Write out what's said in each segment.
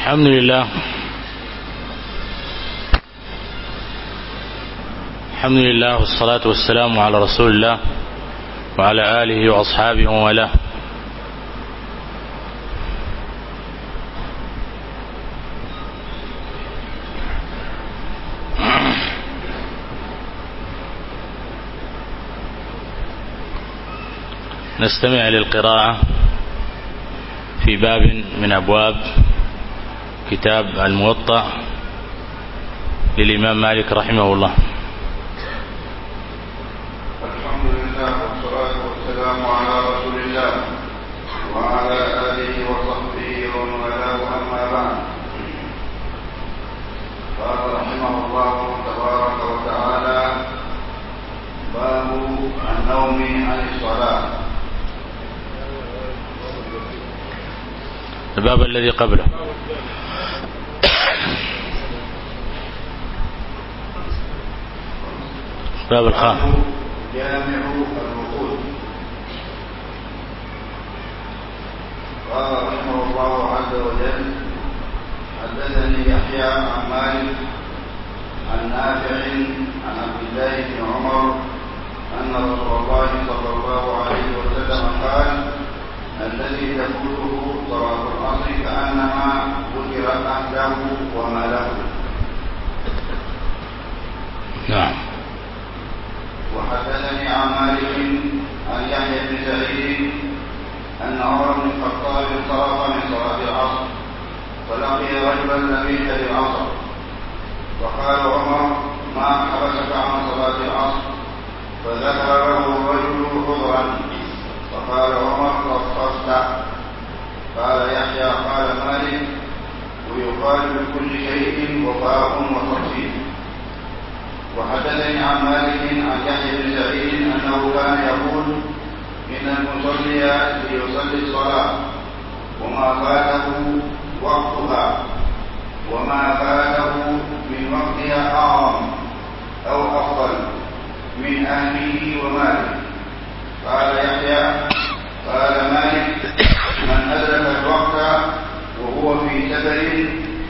الحمد لله. الحمد لله والصلاة والسلام على رسول الله وعلى آله وأصحابه وله نستمع للقراءة في باب من أبواب كتاب الموطأ للإمام مالك رحمه الله. الحمد لله والصلاة والسلام على رسول الله وعلى آله وصحبه ومن والاه أما بعد. قال رحمه الله تبارك وتعالى باب النوم عن الصلاة. الباب الذي قبله. باب خان جامع الوقود قال رحمه الله عز وجل حدثني يحيى عن مالك عن نافع عن عبد الله بن عمر أن رسول الله صلى الله عليه وسلم قال الذي تفوته صلاة العصر كأنما ذكر أهله وماله. نعم. وحدثني عن مالك عن يحيى بن سعيد أن عمر بن الخطاب انصرف من صلاة العصر فلقي رجلا لم يشهد العصر. وقال عمر ما حبسك عن صلاة العصر؟ فذكر له الرجل عذرا. فقال عمر خففت قال يحيى قال مالك. ويقال بكل شيء وفاء وتقصير وحدثني عن مالك عن يحيى بن سعيد أنه كان يقول إن المصلي ليصلي الصلاة وما فاته وقتها وما فاته من وقتها أعظم أو أفضل من أهله وماله. قال يحيى قال مالك من أدرك الوقت وهو في سفر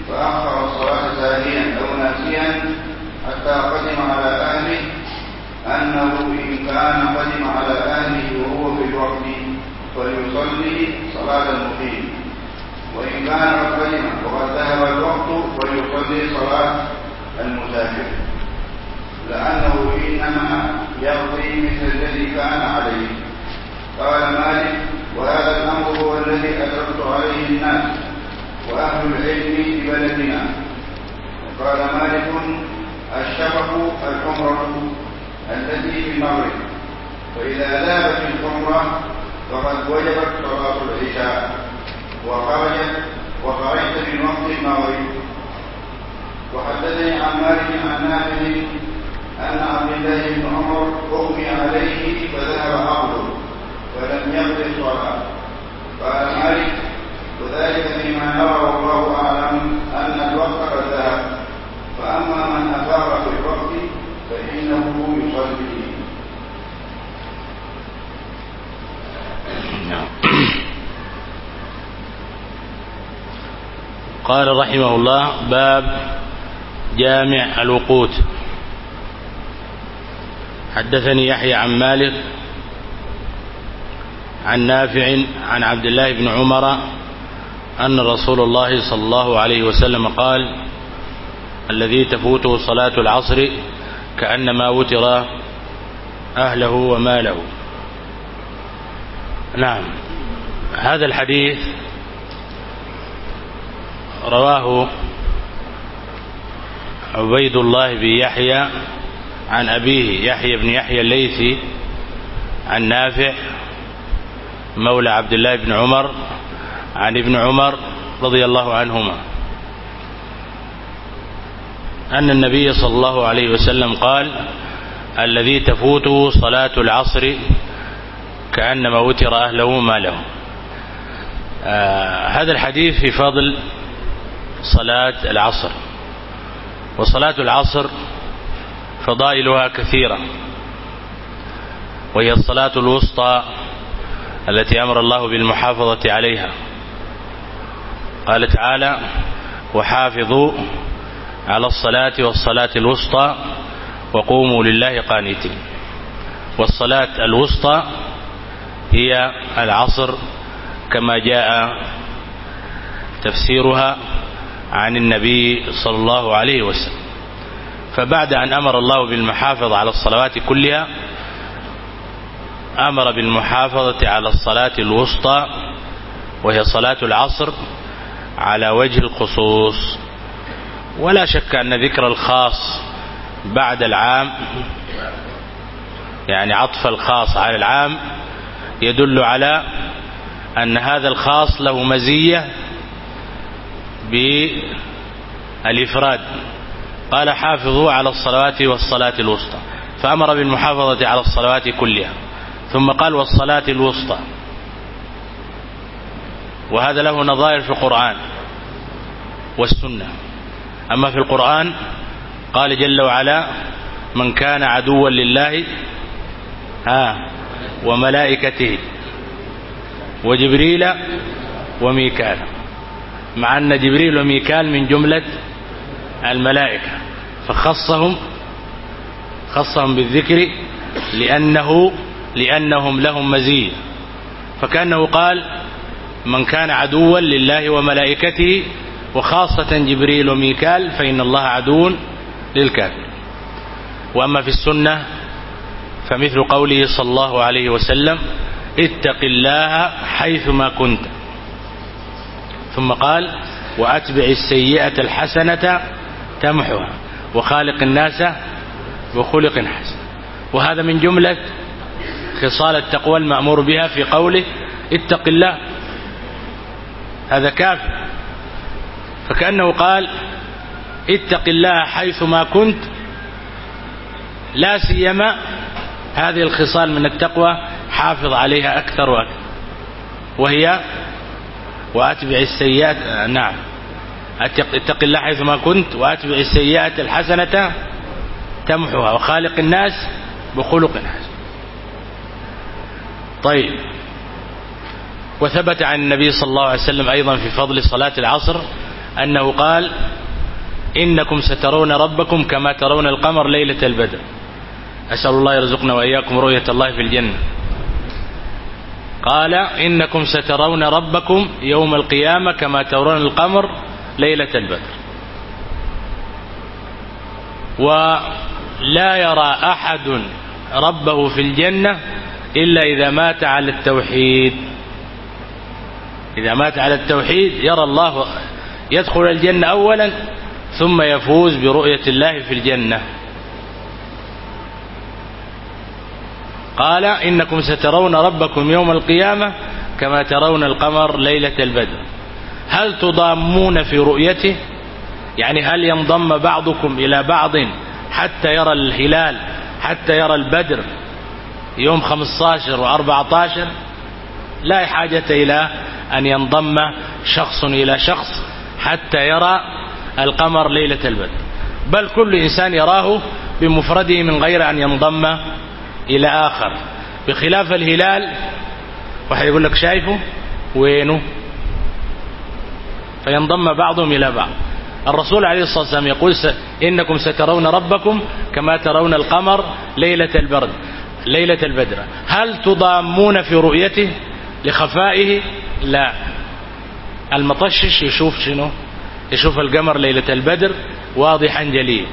فأخر الصلاة ساهيا أو ناسيا حتى قدم على أهله أنه إن كان قدم على أهله وهو في الوقت فليصلي صلاة المقيم. وإن كان قدم وقد ذهب الوقت فليصلي صلاة المسافر لأنه إنما يقضي مثل الذي كان عليه. قال مالك وهذا الأمر هو الذي أدركت عليه الناس وأهل العلم في بلدنا. وقال مالك الشبح الحمرة التي في المغرب فإذا ذهبت الحمرة فقد وجبت صلاة العشاء. وخرجت وخرجت من وقت المغرب وحدثني عن مالك عن نافع أن عبد الله بن عمر أغمي عليه فذهب عقله فلم يقض الصلاة. قال مالك وذلك فيما نرى والله أعلم أن الوقت قد ذهب. فأما من أفاق في الوقت فإنه يصلي. نعم. قال رحمه الله باب جامع الوقوت. حدثني يحيى عن مالك عن نافع عن عبد الله بن عمر أن رسول الله صلى الله عليه وسلم قال الذي تفوته صلاة العصر كأنما وتر أهله وماله. نعم. هذا الحديث رواه عبيد الله بن يحيى عن أبيه يحيى بن يحيى الليثي عن نافع مولى عبد الله بن عمر عن ابن عمر رضي الله عنهما. أن النبي صلى الله عليه وسلم قال الذي تفوته صلاة العصر كأنما وتر أهله ما له آه، هذا الحديث في فضل صلاة العصر. وصلاة العصر فضائلها كثيرة. وهي الصلاة الوسطى التي أمر الله بالمحافظة عليها. قال تعالى وحافظوا على الصلاة والصلاة الوسطى وقوموا لله قانتين. والصلاة الوسطى هي العصر كما جاء تفسيرها عن النبي صلى الله عليه وسلم. فبعد أن أمر الله بالمحافظة على الصلوات كلها أمر بالمحافظة على الصلاة الوسطى وهي صلاة العصر على وجه الخصوص. ولا شك أن ذكر الخاص بعد العام يعني عطف الخاص على العام يدل على أن هذا الخاص له مزية بالإفراد. قال حافظوا على الصلوات والصلاة الوسطى فأمر بالمحافظة على الصلوات كلها ثم قال والصلاة الوسطى. وهذا له نظائر في القرآن والسنة. أما في القرآن قال جل وعلا من كان عدوا لله ها وملائكته وجبريل وميكال. مع أن جبريل وميكال من جملة الملائكة. فخصهم خصهم بالذكر لأنه لأنهم لهم مزيد. فكأنه قال من كان عدوا لله وملائكته وخاصة جبريل وميكال فإن الله عدو للكافر. وأما في السنة فمثل قوله صلى الله عليه وسلم اتق الله حيثما كنت. ثم قال وأتبع السيئة الحسنة تمحها وخالق الناس وخلق حسن. وهذا من جملة خصال التقوى المأمور بها في قوله اتق الله. هذا كافر. فكأنه قال اتق الله حيثما كنت لا سيما هذه الخصال من التقوى حافظ عليها أكثر وأكثر. وهي وأتبع السيئات نعم. اتق الله حيثما كنت وأتبع السيئات الحسنة تمحوها وخالق الناس بخلق حسن طيب. وثبت عن النبي صلى الله عليه وسلم أيضا في فضل صلاة العصر أنه قال إنكم سترون ربكم كما ترون القمر ليلة البدر. أسأل الله يرزقنا وإياكم رؤية الله في الجنة. قال إنكم سترون ربكم يوم القيامة كما ترون القمر ليلة البدر. ولا يرى أحد ربه في الجنة إلا إذا مات على التوحيد. إذا مات على التوحيد يرى الله يدخل الجنة أولا ثم يفوز برؤية الله في الجنة. قال إنكم سترون ربكم يوم القيامة كما ترون القمر ليلة البدر. هل تضامون في رؤيته؟ يعني هل ينضم بعضكم إلى بعض حتى يرى الهلال حتى يرى البدر يوم 15 و 14 لا حاجة إلى أن ينضم شخص إلى شخص. حتى يرى القمر ليلة البدر. بل كل إنسان يراه بمفرده من غير أن ينضم إلى آخر. بخلاف الهلال واحد يقول لك شايفه وينه؟ فينضم بعضهم إلى بعض. الرسول عليه الصلاة والسلام يقول إنكم سترون ربكم كما ترون القمر ليلة البرد ليلة البدر. هل تضامون في رؤيته لخفائه؟ لا. المطشش يشوف شنو؟ يشوف القمر ليلة البدر واضحا جليا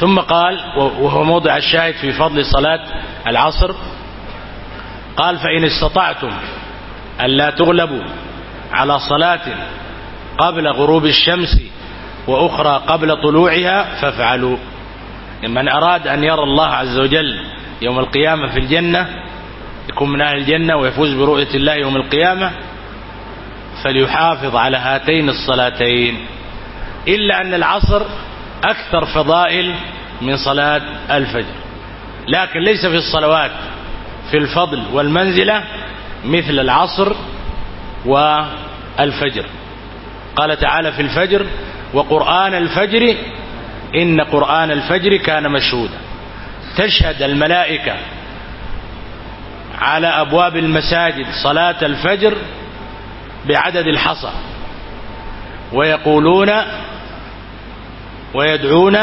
ثم قال وهو موضع الشاهد في فضل صلاة العصر قال فإن استطعتم ألا تغلبوا على صلاة قبل غروب الشمس وأخرى قبل طلوعها فافعلوا. من أراد أن يرى الله عز وجل يوم القيامة في الجنة يكون من أهل الجنة ويفوز برؤية الله يوم القيامة فليحافظ على هاتين الصلاتين إلا أن العصر أكثر فضائل من صلاة الفجر. لكن ليس في الصلوات في الفضل والمنزلة مثل العصر والفجر. قال تعالى في الفجر وقرآن الفجر إن قرآن الفجر كان مشهودا. تشهد الملائكة على أبواب المساجد صلاة الفجر بعدد الحصى. ويقولون ويدعون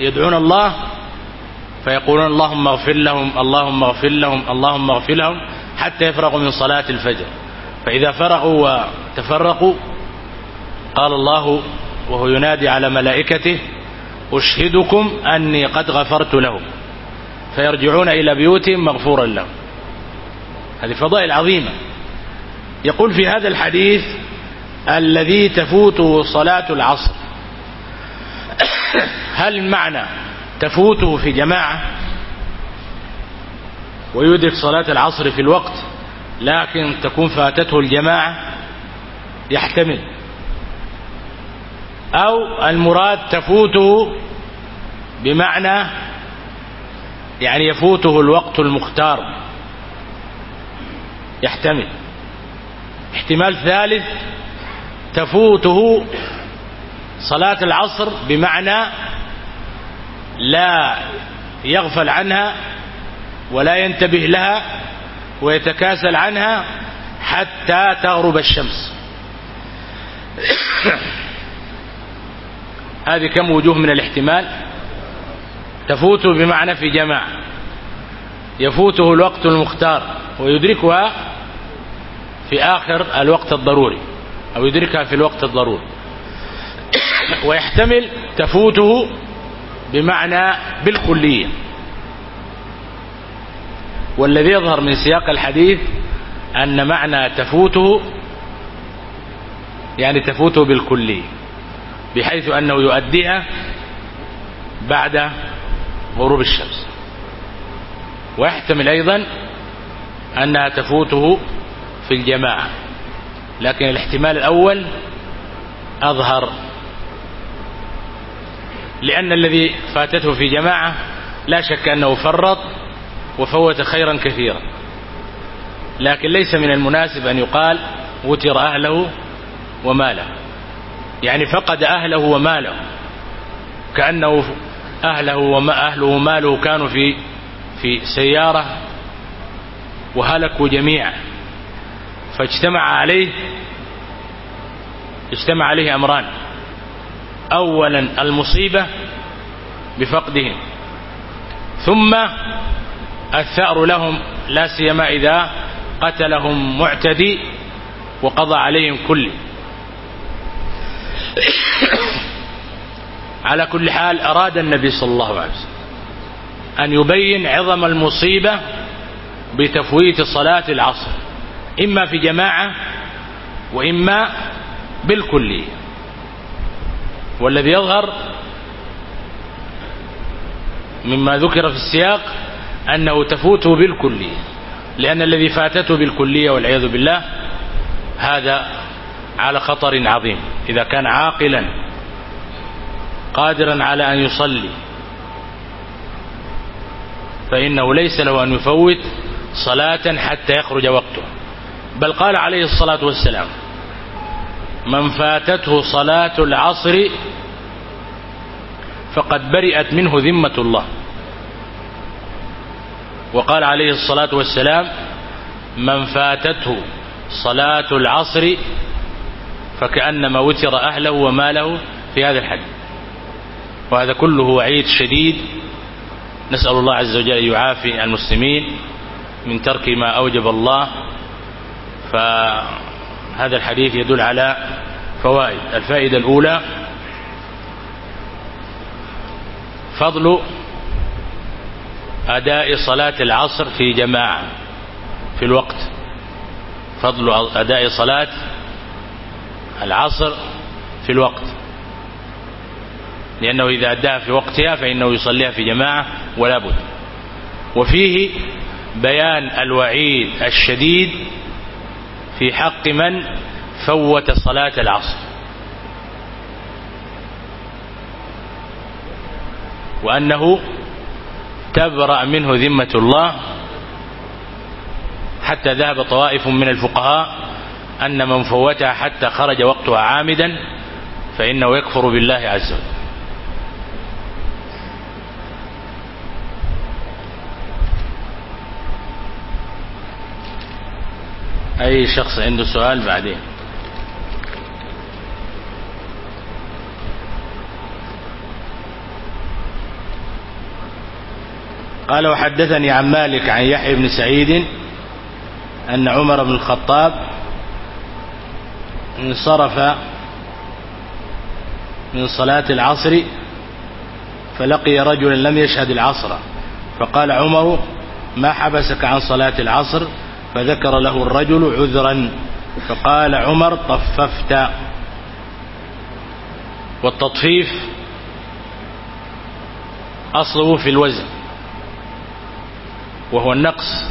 يدعون الله فيقولون اللهم اغفر لهم اللهم اغفر لهم اللهم اغفر لهم حتى يفرغوا من صلاة الفجر. فإذا فرغوا وتفرقوا قال الله وهو ينادي على ملائكته أشهدكم أني قد غفرت لهم. فيرجعون إلى بيوتهم مغفورا لهم. هذه فضائل عظيمة. يقول في هذا الحديث الذي تفوته صلاة العصر. هل معنى تفوته في جماعة ويدرك صلاة العصر في الوقت لكن تكون فاتته الجماعة؟ يحتمل. أو المراد تفوته بمعنى يعني يفوته الوقت المختار. يحتمل. احتمال ثالث تفوته صلاة العصر بمعنى لا يغفل عنها ولا ينتبه لها ويتكاسل عنها حتى تغرب الشمس. هذه كم وجوه من الاحتمال؟ تفوته بمعنى في جماعة. يفوته الوقت المختار ويدركها في آخر الوقت الضروري أو يدركها في الوقت الضروري. ويحتمل تفوته بمعنى بالكلية. والذي يظهر من سياق الحديث أن معنى تفوته يعني تفوته بالكلية بحيث أنه يؤديها بعد غروب الشمس. ويحتمل أيضا أنها تفوته في الجماعة. لكن الاحتمال الأول أظهر. لأن الذي فاتته في جماعة لا شك أنه فرط وفوت خيرا كثيرا. لكن ليس من المناسب أن يقال وتر أهله وماله. يعني فقد أهله وماله. كأنه أهله وما أهله وماله كانوا في في سيارة وهلكوا جميعا. فاجتمع عليه اجتمع عليه أمران. أولا المصيبة بفقدهم ثم الثأر لهم لا سيما إذا قتلهم معتدي وقضى عليهم كل. على كل حال أراد النبي صلى الله عليه وسلم أن يبين عظم المصيبة بتفويت صلاة العصر. إما في جماعة وإما بالكلية. والذي يظهر مما ذكر في السياق أنه تفوته بالكلية لأن الذي فاتته بالكلية والعياذ بالله هذا على خطر عظيم. إذا كان عاقلا قادرا على أن يصلي فإنه ليس له أن يفوت صلاة حتى يخرج وقته. بل قال عليه الصلاة والسلام من فاتته صلاة العصر فقد برئت منه ذمة الله. وقال عليه الصلاة والسلام من فاتته صلاة العصر فكأنما وتر أهله وماله في هذا الحد. وهذا كله وعيد شديد. نسأل الله عز وجل يعافي المسلمين من ترك ما أوجب الله فهذا الحديث يدل على فوائد. الفائدة الأولى فضل أداء صلاة العصر في جماعة في الوقت. فضل أداء صلاة العصر في الوقت. لأنه إذا أداها في وقتها فإنه يصليها في جماعة ولا بد. وفيه بيان الوعيد الشديد في حق من فوت صلاة العصر. وأنه تبرأ منه ذمة الله حتى ذهب طوائف من الفقهاء أن من فوتها حتى خرج وقتها عامدا فإنه يكفر بالله عز وجل. أي شخص عنده سؤال بعدين قال وحدثني عن مالك عن يحيى بن سعيد أن عمر بن الخطاب انصرف من صلاة العصر فلقي رجلا لم يشهد العصر فقال عمر ما حبسك عن صلاة العصر؟ فذكر له الرجل عذرا فقال عمر طففت. والتطفيف أصله في الوزن وهو النقص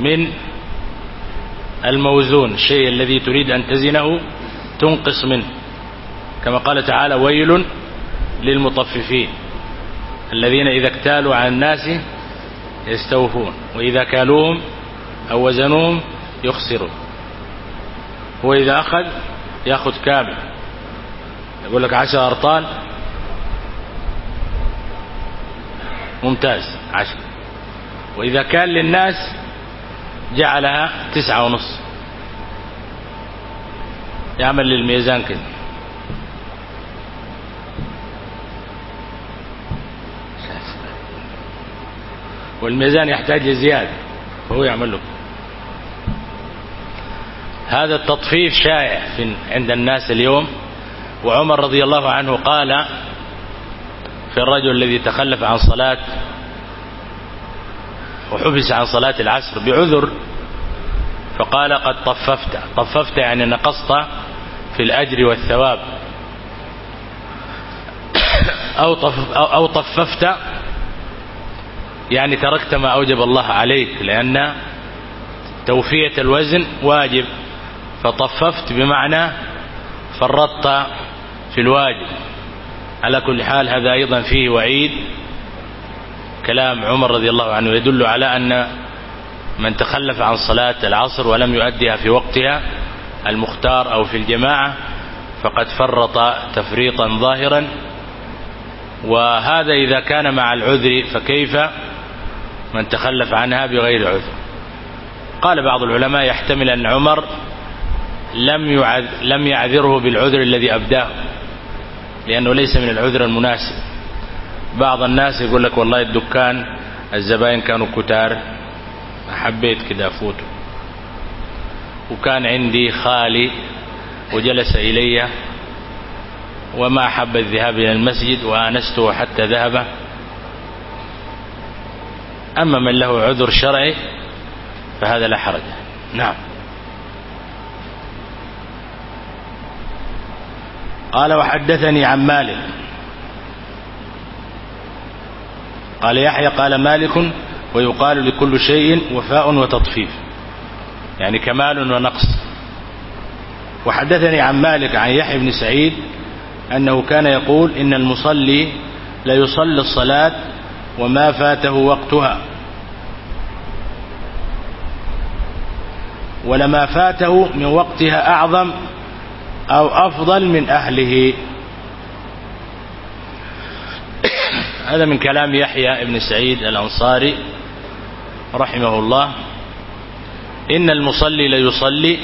من الموزون الشيء الذي تريد أن تزنه تنقص منه. كما قال تعالى ويل للمطففين الذين إذا اكتالوا على الناس يستوفون وإذا كالوهم أو وزنهم يخسروا هو إذا أخذ يأخذ كامل. يقول لك عشر أرطال. ممتاز عشر. وإذا كان للناس جعلها تسعة ونص. يعمل للميزان كده. والميزان يحتاج لزيادة فهو يعمل له. هذا التطفيف شائع عند الناس اليوم. وعمر رضي الله عنه قال في الرجل الذي تخلف عن صلاة وحبس عن صلاة العصر بعذر فقال قد طففت. طففت يعني نقصت في الأجر والثواب. أو, طف أو طففت يعني تركت ما أوجب الله عليك لأن توفية الوزن واجب. فطففت بمعنى فرطت في الواجب على كل حال هذا أيضا فيه وعيد. كلام عمر رضي الله عنه يدل على أن من تخلف عن صلاة العصر ولم يؤديها في وقتها المختار أو في الجماعة فقد فرط تفريطا ظاهرا. وهذا إذا كان مع العذر فكيف من تخلف عنها بغير عذر؟ قال بعض العلماء يحتمل أن عمر لم يعذ لم يعذره بالعذر الذي أبداه لأنه ليس من العذر المناسب. بعض الناس يقول لك والله الدكان الزباين كانوا كتار حبيت كده أفوته. وكان عندي خالي وجلس إلي وما أحب الذهاب إلى المسجد وآنسته حتى ذهب. أما من له عذر شرعي فهذا لا حرج. نعم. قال وحدثني عن مالك. قال يحيى قال مالك ويقال لكل شيء وفاء وتطفيف. يعني كمال ونقص. وحدثني عن مالك عن يحيى بن سعيد أنه كان يقول إن المصلي لا يصلي الصلاة وما فاته وقتها. ولما فاته من وقتها أعظم أو أفضل من أهله. هذا من كلام يحيى بن سعيد الأنصاري رحمه الله. إن المصلي ليصلي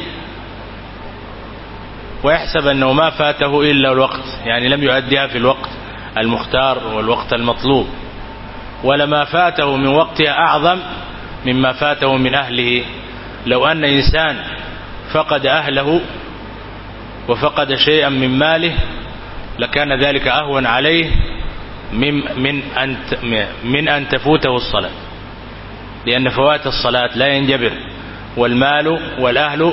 ويحسب أنه ما فاته إلا الوقت يعني لم يؤديها في الوقت المختار والوقت المطلوب. ولما فاته من وقتها أعظم مما فاته من أهله. لو أن إنسان فقد أهله وفقد شيئا من ماله لكان ذلك أهون عليه من, من, أن, من أن تفوته الصلاة. لأن فوات الصلاة لا ينجبر والمال والأهل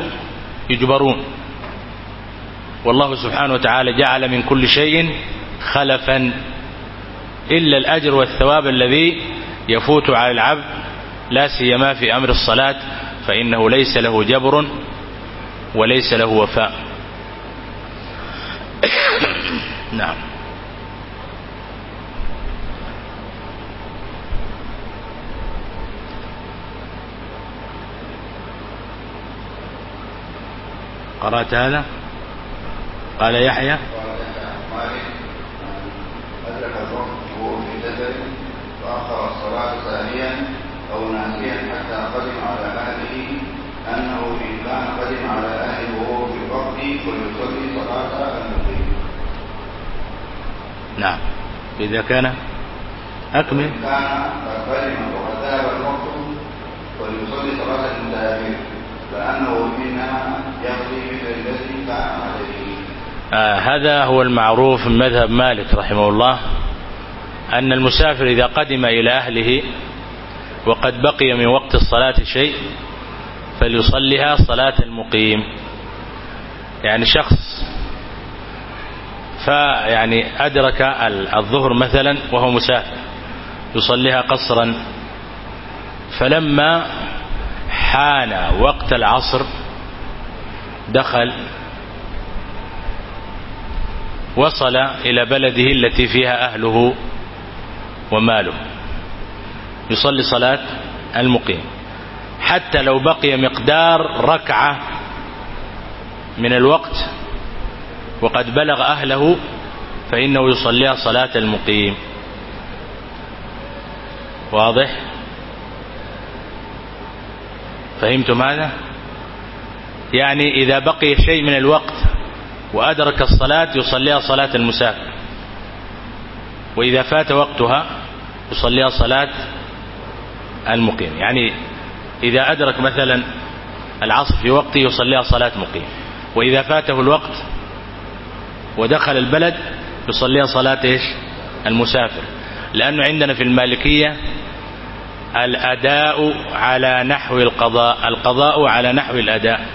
يجبرون. والله سبحانه وتعالى جعل من كل شيء خلفا إلا الأجر والثواب الذي يفوت على العبد لا سيما في أمر الصلاة فإنه ليس له جبر وليس له وفاء. نعم. قرأت هذا؟ قال يحيى. أدرك الوقت وهو في جسد فأخر الصلاة ثانيا أو ناسيا حتى قدم على أهله أنه إن كان قدم على أهله وهو في الوقت فليصلي نعم. إذا كان أكمل. كان فكلم وذهب الوقت وليصلي صلاة التهابير فأنه فينا يقضي مثل الذي كان عليه آه هذا هو المعروف من مذهب مالك رحمه الله أن المسافر إذا قدم إلى أهله وقد بقي من وقت الصلاة شيء فليصليها صلاة المقيم. يعني شخص فيعني أدرك الظهر مثلا وهو مسافر. يصليها قصرا. فلما حان وقت العصر دخل وصل إلى بلده التي فيها أهله وماله. يصلي صلاة المقيم. حتى لو بقي مقدار ركعة من الوقت وقد بلغ أهله فإنه يصليها صلاة المقيم. واضح؟ فهمتم هذا يعني إذا بقي شيء من الوقت وأدرك الصلاة يصليها صلاة المسافر وإذا فات وقتها يصليها صلاة المقيم. يعني إذا أدرك مثلا العصر في وقته يصليها صلاة مقيم وإذا فاته الوقت ودخل البلد يصليها صلاة إيش؟ المسافر. لأنه عندنا في المالكية الأداء على نحو القضاء القضاء على نحو الأداء.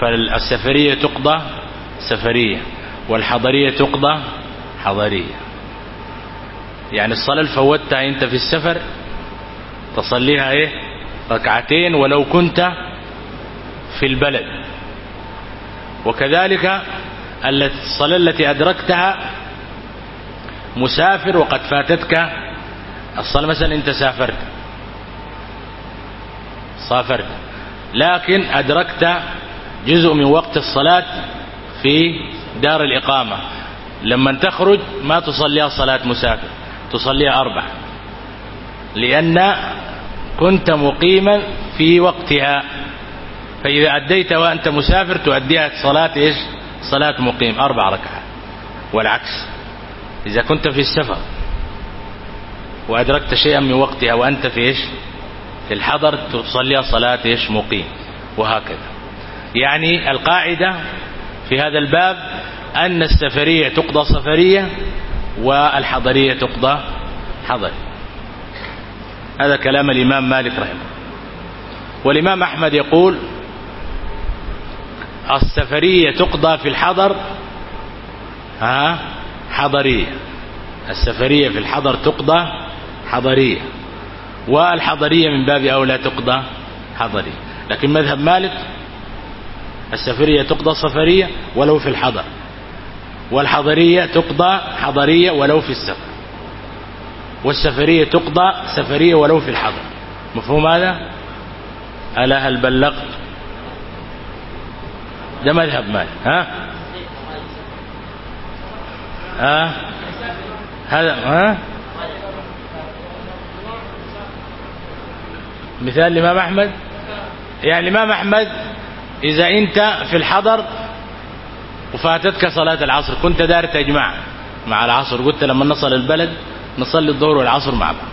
فالسفرية تقضى سفرية والحضرية تقضى حضرية. يعني الصلاة الفوتة أنت في السفر تصليها إيه؟ ركعتين ولو كنت في البلد. وكذلك الصلاة التي أدركتها مسافر وقد فاتتك. الصلاة مثلا أنت سافرت. سافرت. لكن أدركت جزء من وقت الصلاة في دار الإقامة. لما تخرج ما تصليها صلاة مسافر تصليها أربع. لأن كنت مقيما في وقتها. فإذا أديت وأنت مسافر تؤديها صلاة إيش؟ صلاة مقيم أربع ركعات. والعكس إذا كنت في السفر وأدركت شيئا من وقتها وأنت في إيش؟ في الحضر تصلي صلاة إيش؟ مقيم. وهكذا. يعني القاعدة في هذا الباب أن السفرية تقضى سفرية والحضرية تقضى حضرية. هذا كلام الإمام مالك رحمه والإمام أحمد يقول السفرية تقضى في الحضر. ها؟ حضرية. السفرية في الحضر تقضى حضرية. والحضرية من باب أولى تقضى حضرية. لكن مذهب مالك السفرية تقضى صفرية ولو في الحضر. والحضرية تقضى حضرية ولو في السفر. والسفرية تقضى سفرية ولو في الحضر. مفهوم هذا؟ ألا هل بلغت ده مذهب مالك ها ها هذا ها مثال الإمام أحمد؟ يعني الإمام أحمد إذا أنت في الحضر وفاتتك صلاة العصر كنت دار تجمع مع العصر قلت لما نصل البلد نصلي الظهر والعصر مع بعض.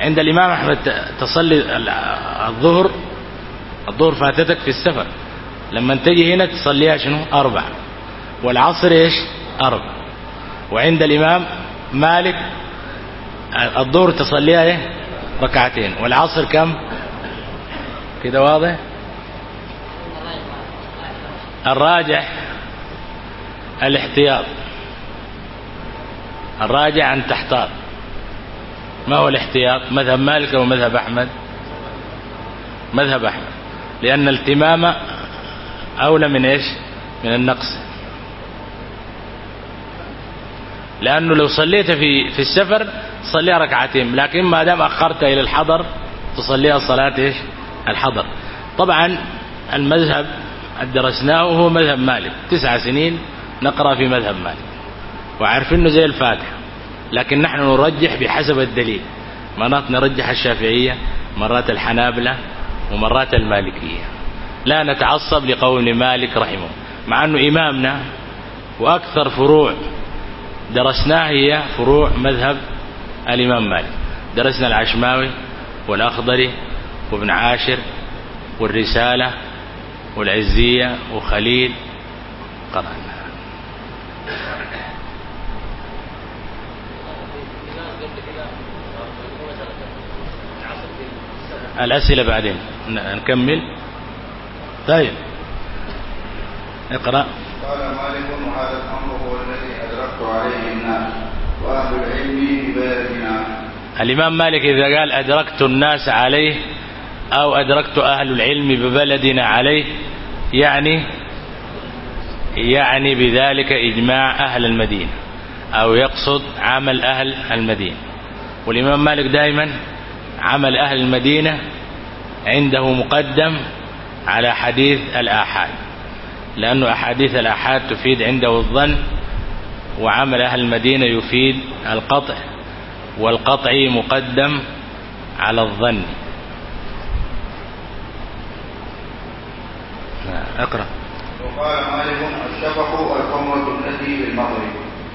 عند الإمام أحمد تصلي الظهر الظهر فاتتك في السفر. لما تجي هنا تصليها شنو أربع. والعصر إيش؟ أربع. وعند الإمام مالك الظهر تصليها إيه؟ ركعتين. والعصر كم؟ كده واضح؟ الراجح الاحتياط. الراجع أن تحتاط. ما هو الاحتياط؟ مذهب مالك ومذهب أحمد؟ مذهب أحمد. لأن التمامة أولى من إيش؟ من النقص. لأنه لو صليت في في السفر تصليها ركعتين لكن ما دام أخرت إلى الحضر تصليها صلاة إيش؟ الحضر. طبعا المذهب درسناه هو مذهب مالك. تسع سنين نقرأ في مذهب مالك. وعارفينه زي الفاتحة. لكن نحن نرجح بحسب الدليل. مرات نرجح الشافعية مرات الحنابلة ومرات المالكية. لا نتعصب لقول مالك رحمه مع أنه إمامنا وأكثر فروع درسناها هي فروع مذهب الإمام مالك. درسنا العشماوي والأخضري وابن عاشر والرسالة والعزية وخليل. قرأنا. الأسئلة بعدين نكمل. طيب. اقرأ. قال مالك وهذا الأمر هو الذي أدركت عليه الناس وأهل العلم ببلدنا الإمام مالك إذا قال أدركت الناس عليه أو أدركت أهل العلم ببلدنا عليه يعني يعني بذلك إجماع أهل المدينة أو يقصد عمل أهل المدينة. والإمام مالك دائما عمل أهل المدينة عنده مقدم على حديث الآحاد لأن أحاديث الآحاد تفيد عنده الظن وعمل أهل المدينة يفيد القطع والقطع مقدم على الظن. اقرأ. وقال عليهم الشفق الحمرة التي بالمغرب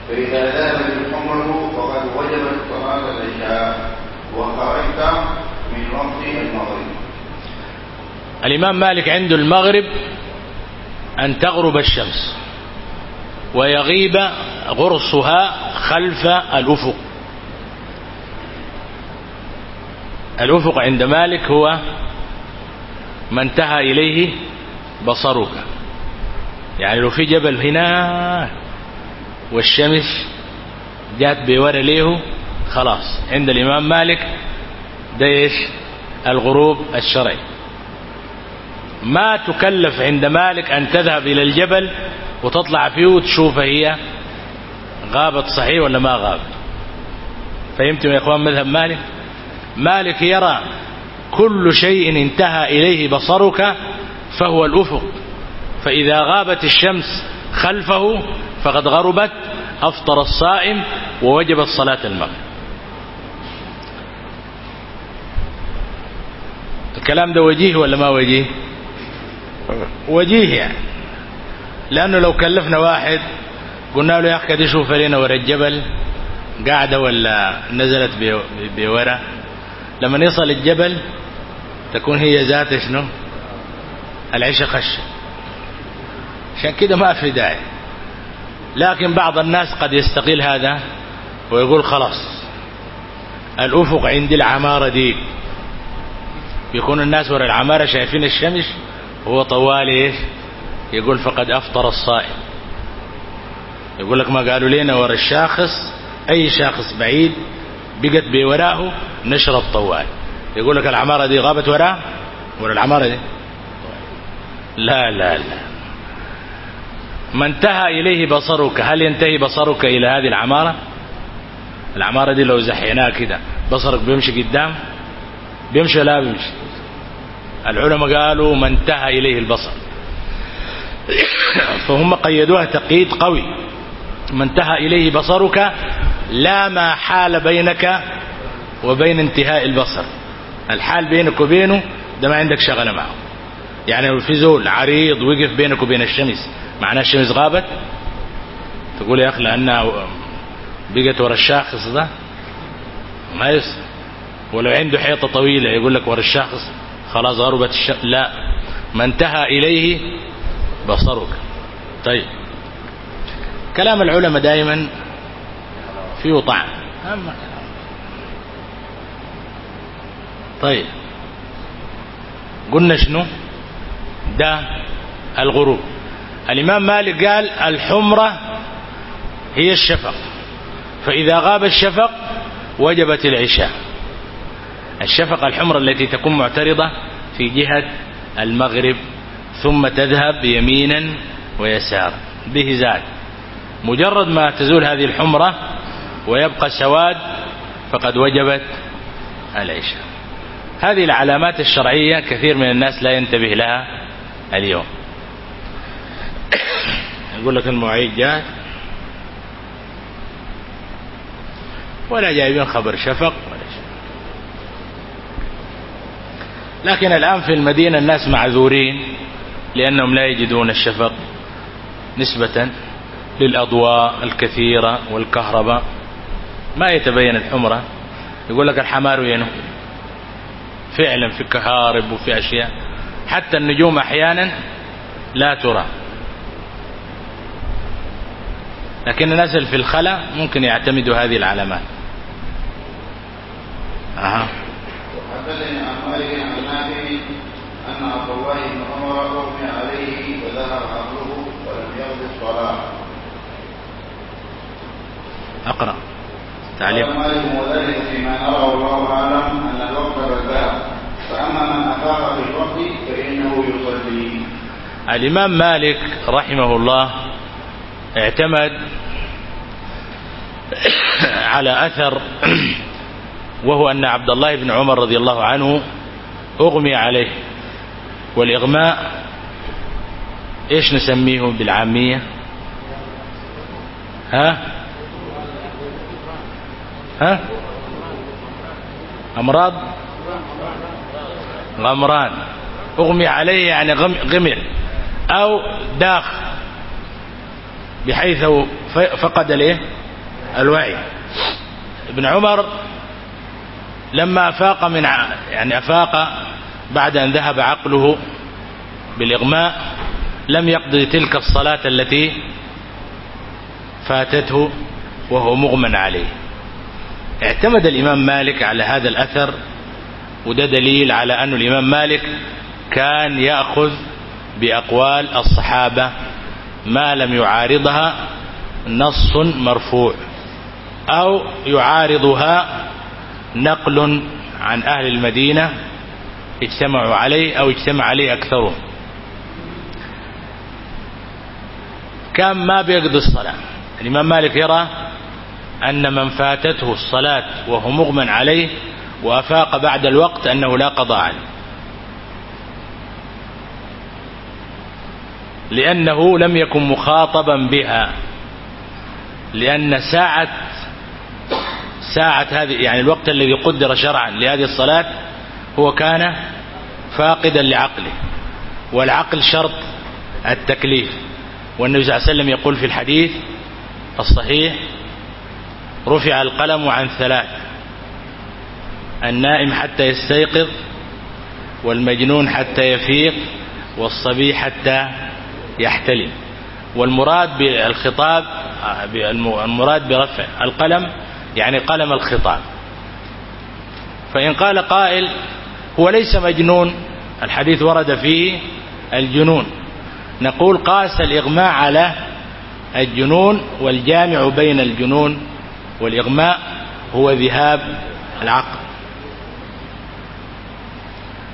فإذا ذهبت الحمرة فقد وجبت صلاة العشاء وخرجت من وقت المغرب. الإمام مالك عنده المغرب أن تغرب الشمس ويغيب غرصها خلف الأفق. الأفق عند مالك هو ما انتهى إليه بصرك يعني لو في جبل هنا والشمس جات بورا ليه خلاص. عند الإمام مالك ده إيش؟ الغروب الشرعي. ما تكلف عند مالك أن تذهب إلى الجبل وتطلع فيه وتشوفها هي غابت صحيح ولا ما غابت؟ فهمتم يا إخوان مذهب مالك؟ مالك يرى كل شيء انتهى إليه بصرك فهو الأفق. فإذا غابت الشمس خلفه فقد غربت أفطر الصائم ووجبت صلاة المغرب. الكلام ده وجيه ولا ما وجيه؟ وجيه يعني. لأنه لو كلفنا واحد قلنا له يا أخي دي شوف لنا ورا الجبل قاعدة ولا نزلت بورا؟ لما يصل الجبل تكون هي ذات شنو؟ العيشة خشة عشان كده ما في داعي. لكن بعض الناس قد يستقيل هذا ويقول خلاص الأفق عندي العمارة دي. بيكون الناس وراء العمارة شايفين الشمس هو طوال إيه يقول فقد أفطر الصائم. يقول لك ما قالوا لنا ورا الشاخص أي شاخص بعيد بقت بوراه نشر الطوال. يقول لك العمارة دي غابت وراه ولا العمارة دي؟ لا لا لا. ما انتهى إليه بصرك. هل ينتهي بصرك إلى هذه العمارة؟ العمارة دي لو زحيناها كده بصرك بيمشي قدام؟ بيمشي لا بيمشي؟ العلماء قالوا ما انتهى إليه البصر. فهم قيدوها تقييد قوي. ما انتهى إليه بصرك لا ما حال بينك وبين انتهاء البصر. الحال بينك وبينه ده ما عندك شغلة معه. يعني في زول عريض وقف بينك وبين الشمس معناه الشمس غابت؟ تقول يا أخي لأنها بقت ورا الشاخص ده ما يصير ولو عنده حيطة طويلة يقول لك ورا الشاخص خلاص غربت الش... لا. ما انتهى إليه بصرك. طيب. كلام العلماء دائما فيه طعم أما طيب. قلنا شنو؟ ده الغروب. الإمام مالك قال الحمرة هي الشفق. فإذا غاب الشفق وجبت العشاء. الشفقة الحمر التي تكون معترضة في جهة المغرب ثم تذهب يمينا ويسار. بهزات مجرد ما تزول هذه الحمرة ويبقى سواد فقد وجبت العشاء. هذه العلامات الشرعية كثير من الناس لا ينتبه لها اليوم. يقول لك المعيد جاء ولا جايبين خبر شفق لكن الآن في المدينة الناس معذورين لأنهم لا يجدون الشفق نسبة للأضواء الكثيرة والكهرباء. ما يتبين الحمرة يقول لك الحمار وينه فعلا في كهارب وفي أشياء. حتى النجوم أحيانا لا ترى. لكن الناس في الخلا ممكن يعتمدوا هذه العلامات. أها. معتل عن مالك عن نافع أن عبد الله بن عمر أغمي عليه فذهب عقله ولم يقض الصلاة. أقرأ. تعليق. مالك وذلك فيما نراه والله أعلم أن الوقت بالباب فأما من أفاق بالوقت فإنه يصلي. الإمام مالك رحمه الله اعتمد على أثر وهو أن عبد الله بن عمر رضي الله عنه أغمي عليه. والإغماء إيش نسميه بالعامية؟ ها؟ ها؟ أمراض؟ غمران. أغمي عليه يعني غمر. أو داخ. بحيث فقد الإيه؟ الوعي. ابن عمر لما أفاق من يعني أفاق بعد أن ذهب عقله بالإغماء لم يقضي تلك الصلاة التي فاتته وهو مغمى عليه. اعتمد الإمام مالك على هذا الأثر وده دليل على أن الإمام مالك كان يأخذ بأقوال الصحابة ما لم يعارضها نص مرفوع أو يعارضها نقل عن أهل المدينة اجتمعوا عليه أو اجتمع عليه أكثرهم. كان ما بيقضي الصلاة. الإمام مالك يرى أن من فاتته الصلاة وهو مغمى عليه وأفاق بعد الوقت أنه لا قضاء عليه. لأنه لم يكن مخاطبا بها. لأن ساعة ساعة هذه يعني الوقت الذي قدر شرعا لهذه الصلاة هو كان فاقدا لعقله. والعقل شرط التكليف. والنبي صلى الله عليه وسلم يقول في الحديث الصحيح رفع القلم عن ثلاث النائم حتى يستيقظ والمجنون حتى يفيق والصبي حتى يحتلم. والمراد بالخطاب المراد برفع القلم يعني قلم الخطاب. فإن قال قائل هو ليس مجنون الحديث ورد فيه الجنون. نقول قاس الإغماء على الجنون والجامع بين الجنون والإغماء هو ذهاب العقل.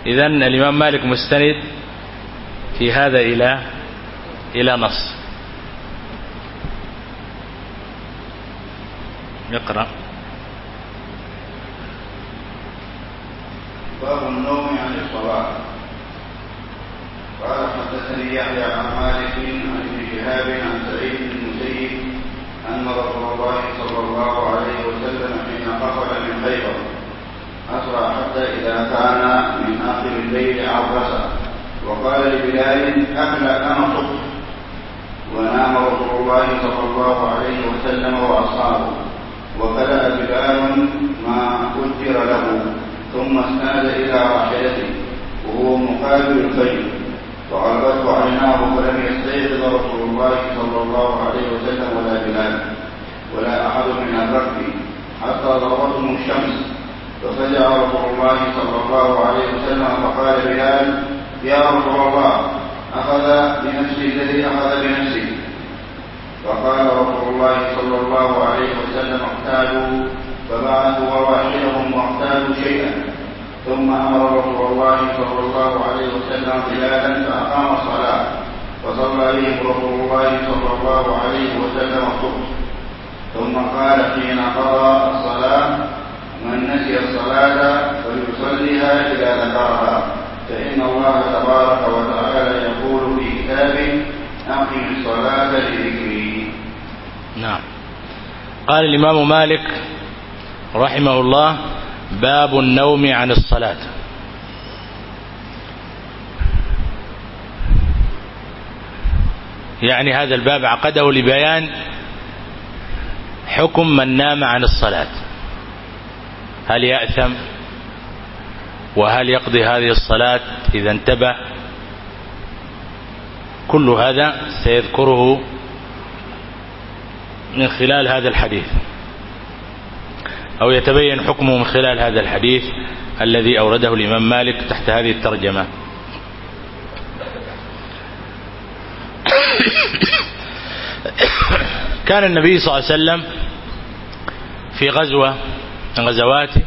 إذن الإمام مالك مستند في هذا إلى إلى نص. اقرأ. باب النوم عن الصلاة. قال حدثني يحيى عن مالك عن ابن شهاب عن سعيد بن المسيب أن رسول الله صلى الله عليه وسلم حين قفل من خيبر أسرع حتى إذا كان من آخر الليل عرس وقال لبلال أكل أنا صبت ونام رسول الله صلى الله عليه وسلم وأصحابه. وقرأ بلال ما قدر له ثم استند إلى راحلته وهو مقابل الفجر فعرضت عيناه فلم يستيقظ رسول الله صلى الله عليه وسلم ولا بلال ولا أحد من الركب حتى ضربتهم الشمس. ففزع رسول الله صلى الله عليه وسلم فقال بلال يا رسول الله أخذ بنفسي الذي أخذ بنفسي. فقال رسول الله صلى الله عليه وسلم اقتالوا فبعثوا رواحلهم واقتالوا شيئا. ثم أمر رسول الله صلى الله عليه وسلم بلالا فأقام الصلاة فصلى بهم رسول الله صلى الله عليه وسلم الصبح. ثم قال حين قضى الصلاة من نسي الصلاة فليصليها اذا ذكرها فإن الله تبارك وتعالى يقول في كتابه أقم الصلاة لذكر نعم. قال الإمام مالك رحمه الله باب النوم عن الصلاة. يعني هذا الباب عقده لبيان حكم من نام عن الصلاة. هل يأثم؟ وهل يقضي هذه الصلاة إذا انتبه؟ كل هذا سيذكره من خلال هذا الحديث. أو يتبين حكمه من خلال هذا الحديث الذي أورده الإمام مالك تحت هذه الترجمة. كان النبي صلى الله عليه وسلم في غزوة من غزواته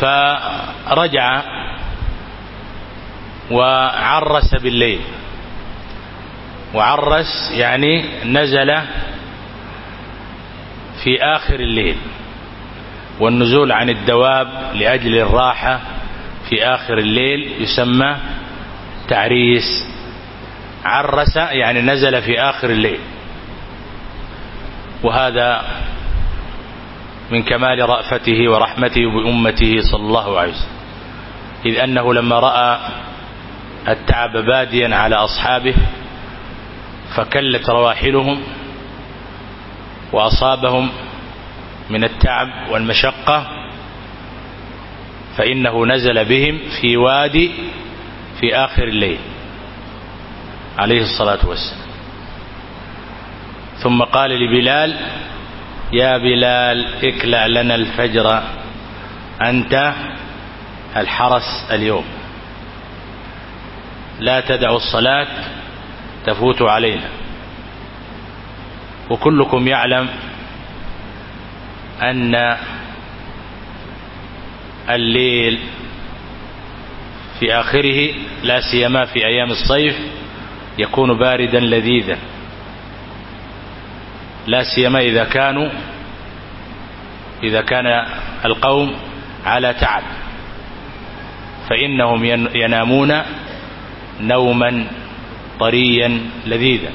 فرجع وعرس بالليل. وعرس يعني نزل في آخر الليل والنزول عن الدواب لأجل الراحة في آخر الليل يسمى تعريس عرس يعني نزل في آخر الليل وهذا من كمال رأفته ورحمته بأمته صلى الله عليه وسلم إذ أنه لما رأى التعب باديا على أصحابه فكلت رواحلهم وأصابهم من التعب والمشقة فإنه نزل بهم في وادي في آخر الليل عليه الصلاة والسلام. ثم قال لبلال يا بلال اكلع لنا الفجر أنت الحرس اليوم. لا تدعو الصلاة تفوت علينا. وكلكم يعلم أن الليل في آخره لا سيما في أيام الصيف يكون باردا لذيذا. لا سيما إذا كانوا إذا كان القوم على تعب. فإنهم ينامون نوما طريا لذيذا.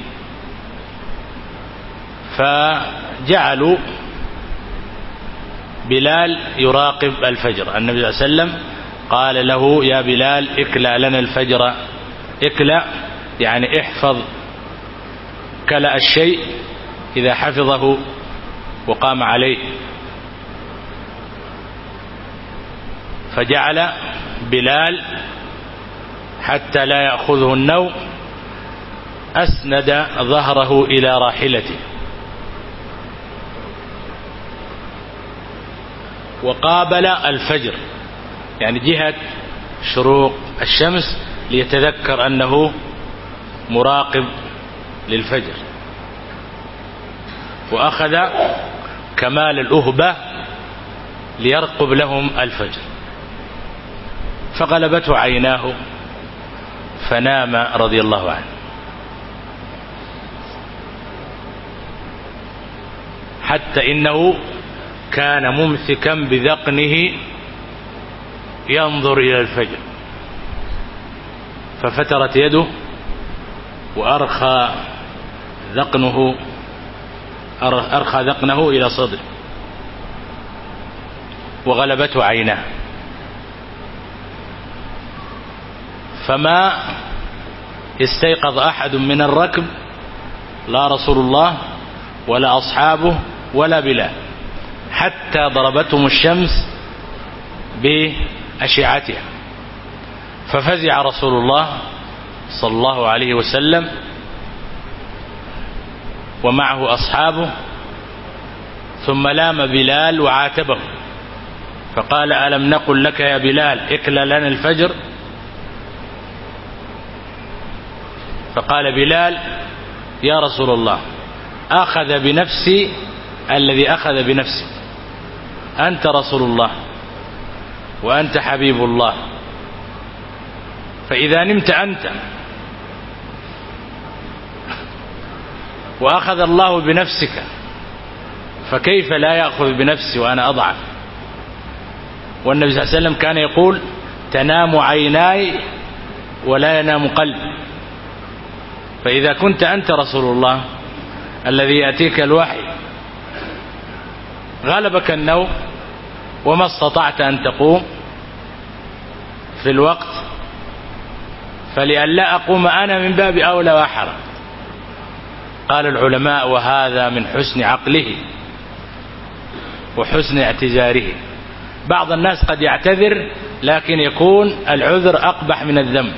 فجعلوا بلال يراقب الفجر. النبي صلى الله عليه وسلم قال له يا بلال اكلى لنا الفجر. اكلى يعني احفظ كلأ الشيء إذا حفظه وقام عليه. فجعل بلال حتى لا يأخذه النوم أسند ظهره إلى راحلته. وقابل الفجر. يعني جهة شروق الشمس ليتذكر أنه مراقب للفجر. وأخذ كمال الأهبة ليرقب لهم الفجر. فغلبته عيناه فنام رضي الله عنه. حتى إنه كان ممسكا بذقنه ينظر إلى الفجر. ففترت يده وأرخى ذقنه أرخى ذقنه إلى صدره. وغلبته عيناه. فما استيقظ أحد من الركب لا رسول الله ولا أصحابه ولا بلال حتى ضربتهم الشمس بأشعتها. ففزع رسول الله صلى الله عليه وسلم ومعه أصحابه ثم لام بلال وعاتبه. فقال ألم نقل لك يا بلال؟ اكل لنا الفجر. فقال بلال يا رسول الله أخذ بنفسي الذي أخذ بنفسه. أنت رسول الله وأنت حبيب الله. فإذا نمت أنت وأخذ الله بنفسك فكيف لا يأخذ بنفسي وأنا أضعف؟ والنبي صلى الله عليه وسلم كان يقول تنام عيناي ولا ينام قلبي. فإذا كنت أنت رسول الله الذي يأتيك الوحي غلبك النوم وما استطعت أن تقوم في الوقت فلئلا أقوم أنا من باب أولى وأحرى. قال العلماء وهذا من حسن عقله وحسن اعتذاره. بعض الناس قد يعتذر لكن يكون العذر أقبح من الذنب.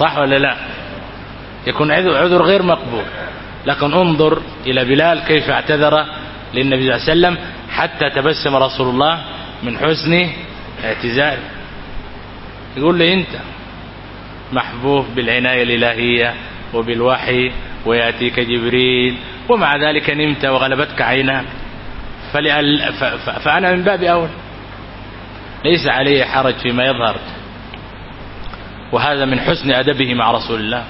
صح ولا لا؟ يكون عذر غير مقبول. لكن انظر إلى بلال كيف اعتذر للنبي صلى الله عليه وسلم حتى تبسم رسول الله من حسن اعتزال يقول لي أنت محبوب بالعناية الإلهية وبالوحي ويأتيك جبريل ومع ذلك نمت وغلبتك عيناك. فأنا من باب أول. ليس علي حرج فيما يظهر. وهذا من حسن أدبه مع رسول الله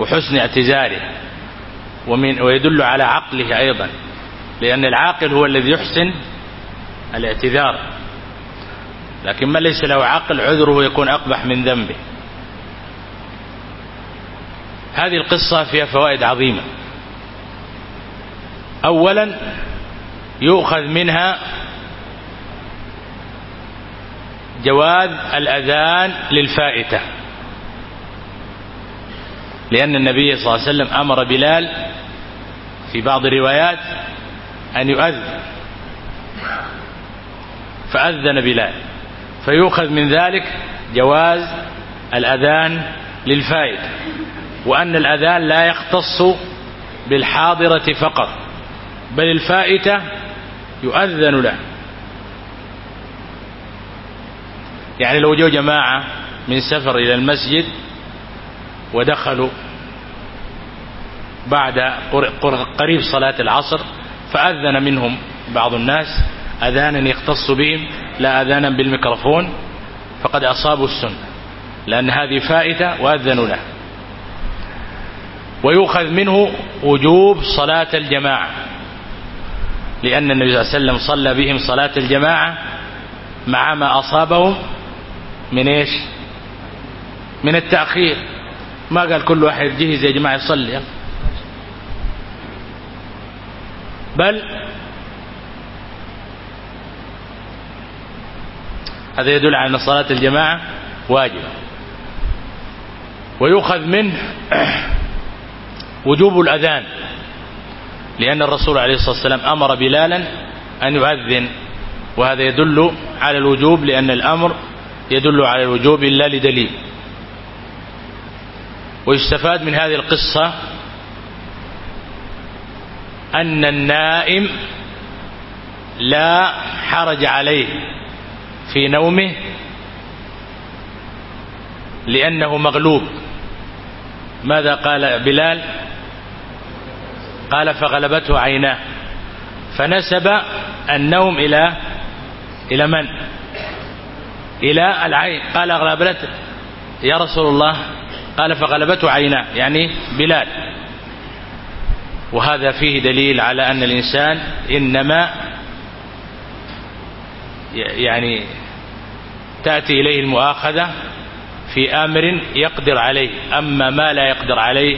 وحسن اعتزاله ومن ويدل على عقله أيضا. لأن العاقل هو الذي يحسن الاعتذار. لكن من ليس له عقل عذره يكون أقبح من ذنبه. هذه القصة فيها فوائد عظيمة. أولا يؤخذ منها جواز الأذان للفائتة. لأن النبي صلى الله عليه وسلم أمر بلال في بعض الروايات أن يؤذن. فأذن بلال. فيؤخذ من ذلك جواز الأذان للفائد. وأن الأذان لا يختص بالحاضرة فقط. بل الفائتة يؤذن له. يعني لو جو جماعة من سفر إلى المسجد ودخلوا بعد قريب صلاة العصر فأذن منهم بعض الناس أذانا يختص بهم لا أذانا بالميكروفون فقد أصابوا السنة لأن هذه فائتة وأذنوا له. ويؤخذ منه وجوب صلاة الجماعة لأن النبي صلى الله عليه وسلم صلى بهم صلاة الجماعة مع ما أصابهم من إيش؟ من التأخير. ما قال كل واحد جهز يا جماعة يصلي بل هذا يدل على أن صلاة الجماعة واجبة. ويؤخذ منه وجوب الأذان لأن الرسول عليه الصلاة والسلام أمر بلالا أن يؤذن وهذا يدل على الوجوب لأن الأمر يدل على الوجوب إلا لدليل. ويستفاد من هذه القصة أن النائم لا حرج عليه في نومه لأنه مغلوب. ماذا قال بلال؟ قال فغلبته عيناه. فنسب النوم إلى إلى من؟ إلى العين. قال غلبت يا رسول الله قال فغلبته عيناه. يعني بلال. وهذا فيه دليل على أن الإنسان إنما يعني تأتي إليه المؤاخذة في أمر يقدر عليه أما ما لا يقدر عليه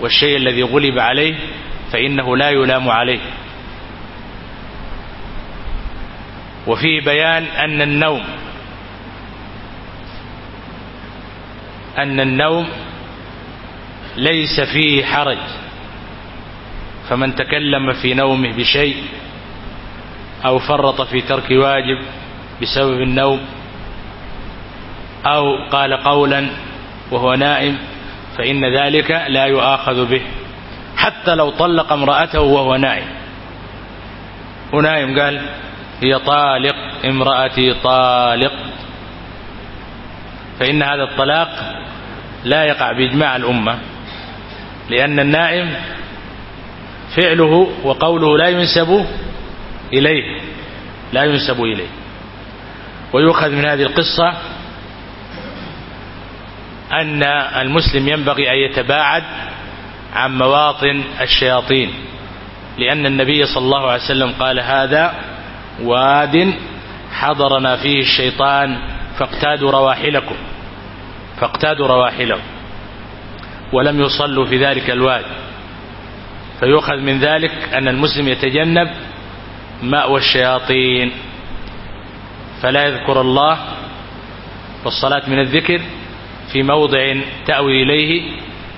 والشيء الذي غلب عليه فإنه لا يلام عليه. وفيه بيان أن النوم أن النوم ليس فيه حرج. فمن تكلم في نومه بشيء أو فرط في ترك واجب بسبب النوم أو قال قولا وهو نائم فإن ذلك لا يؤاخذ به حتى لو طلق امرأته وهو نائم ونائم قال هي طالق امرأتي طالق فإن هذا الطلاق لا يقع بإجماع الأمة لأن النائم فعله وقوله لا ينسب إليه لا ينسب إليه. ويؤخذ من هذه القصة أن المسلم ينبغي أن يتباعد عن مواطن الشياطين لأن النبي صلى الله عليه وسلم قال هذا واد حضرنا فيه الشيطان فاقتادوا رواحلكم فاقتادوا رواحلهم ولم يصلوا في ذلك الواد. فيؤخذ من ذلك أن المسلم يتجنب مأوى الشياطين. فلا يذكر الله والصلاة من الذكر في موضع تأوي إليه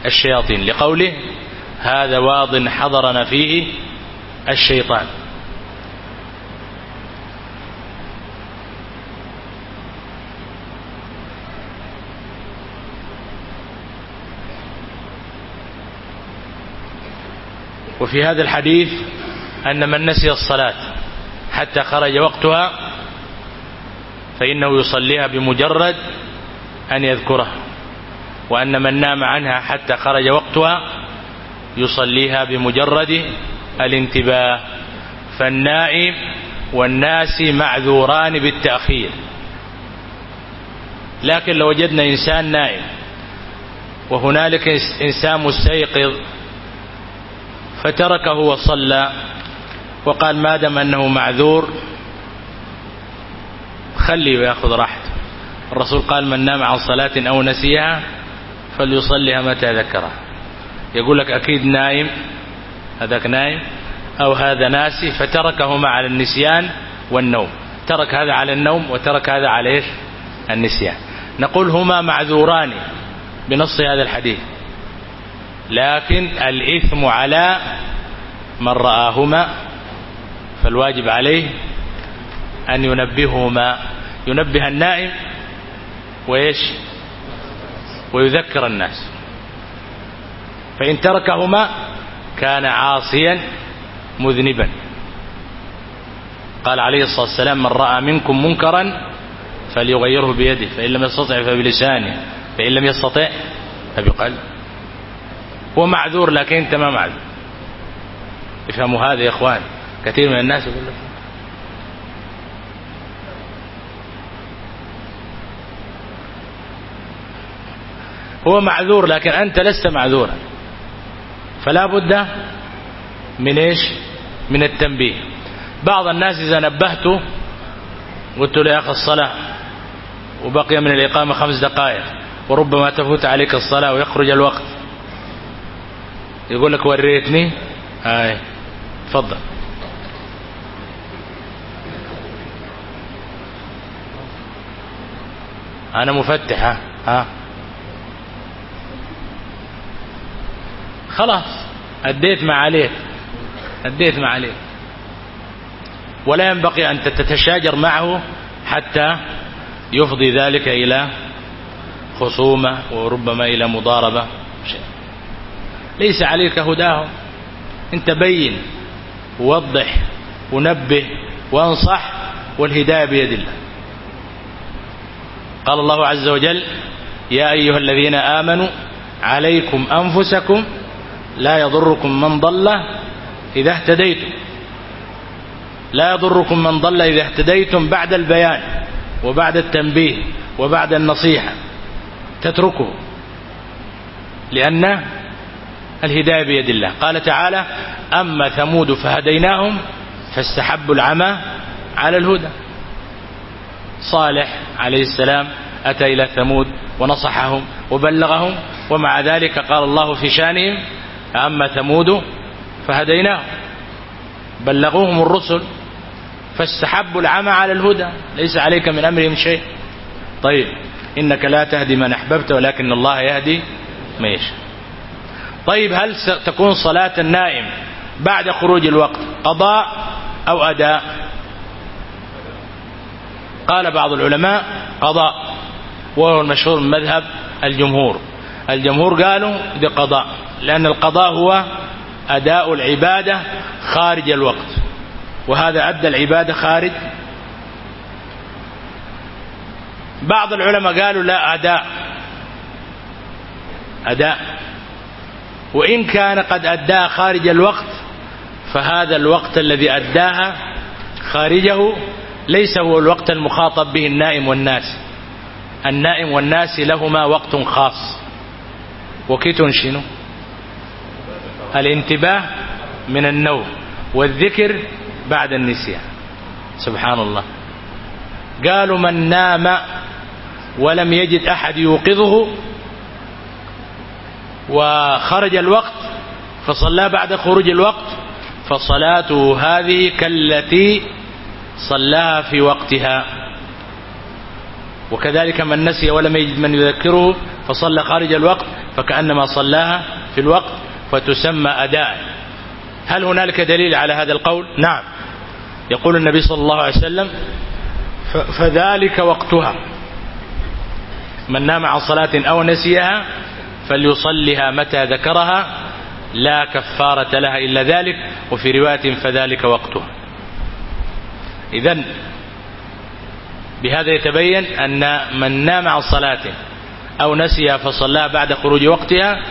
الشياطين. لقوله هذا واض حضرنا فيه الشيطان. وفي هذا الحديث أن من نسي الصلاة حتى خرج وقتها فإنه يصليها بمجرد أن يذكرها وأن من نام عنها حتى خرج وقتها يصليها بمجرد الانتباه. فالنائم والناس معذوران بالتأخير. لكن لو وجدنا إنسان نائم وهنالك إنسان مستيقظ فتركه وصلى وقال ما دام أنه معذور خليه ويأخذ راحته. الرسول قال من نام عن صلاة أو نسيها فليصليها متى ذكرها يقول لك أكيد نايم. هذاك نايم. أو هذا ناسي. فتركهما على النسيان والنوم. ترك هذا على النوم وترك هذا على إيش؟ النسيان. نقول هما معذوران بنص هذا الحديث. لكن الإثم على من رآهما فالواجب عليه أن ينبههما ينبه النائم ويش ويذكر الناس. فإن تركهما كان عاصيا مذنبا. قال عليه الصلاة والسلام من رأى منكم منكرا فليغيره بيده فإن لم يستطع فبلسانه فإن لم يستطع فبقلب هو معذور لكن انت ما معذور. افهموا هذا يا إخوان. كثير من الناس يقول لك. هو معذور لكن أنت لست معذورا. فلا بد من إيش؟ من التنبيه. بعض الناس إذا نبهته قلت له يا أخي الصلاة وبقي من الإقامة خمس دقائق وربما تفوت عليك الصلاة ويخرج الوقت. يقول لك وريتني؟ هاي تفضل. أنا مفتح ها ها. خلاص أديت ما عليك أديت ما عليك. ولا ينبغي أن تتشاجر معه حتى يفضي ذلك إلى خصومة وربما إلى مضاربة. ليس عليك هداهم. أنت بين. ووضح. ونبه. وانصح. والهداية بيد الله. قال الله عز وجل يا أيها الذين آمنوا عليكم أنفسكم لا يضركم من ضل إذا اهتديتم. لا يضركم من ضل إذا اهتديتم بعد البيان وبعد التنبيه وبعد النصيحة. تتركه. لأنه الهداية بيد الله. قال تعالى أما ثمود فهديناهم فاستحبوا العمى على الهدى. صالح عليه السلام أتى إلى ثمود ونصحهم وبلغهم ومع ذلك قال الله في شانهم أما ثمود فهديناهم. بلغوهم الرسل فاستحبوا العمى على الهدى. ليس عليك من أمرهم شيء. طيب إنك لا تهدي من أحببت ولكن الله يهدي ما يشاء. طيب هل تكون صلاة النائم بعد خروج الوقت قضاء أو أداء؟ قال بعض العلماء قضاء وهو المشهور من مذهب الجمهور. الجمهور قالوا بقضاء لأن القضاء هو أداء العبادة خارج الوقت. وهذا أدى العبادة خارج. بعض العلماء قالوا لا أداء أداء. وإن كان قد أداها خارج الوقت فهذا الوقت الذي أداها خارجه ليس هو الوقت المخاطب به النائم والناس. النائم والناس لهما وقت خاص. وكيت شنو؟ الانتباه من النوم والذكر بعد النسيان. سبحان الله. قالوا من نام ولم يجد أحد يوقظه وخرج الوقت فصلى بعد خروج الوقت فصلاته هذه كالتي صلاها في وقتها. وكذلك من نسي ولم يجد من يذكره فصلى خارج الوقت فكأنما صلاها في الوقت فتسمى أداء. هل هنالك دليل على هذا القول؟ نعم. يقول النبي صلى الله عليه وسلم فذلك وقتها. من نام عن صلاة أو نسيها فليصلها متى ذكرها لا كفارة لها إلا ذلك وفي رواية فذلك وقته إذا بهذا يتبين أن من نام عن صلاة أو نسيها فصلاها بعد خروج وقتها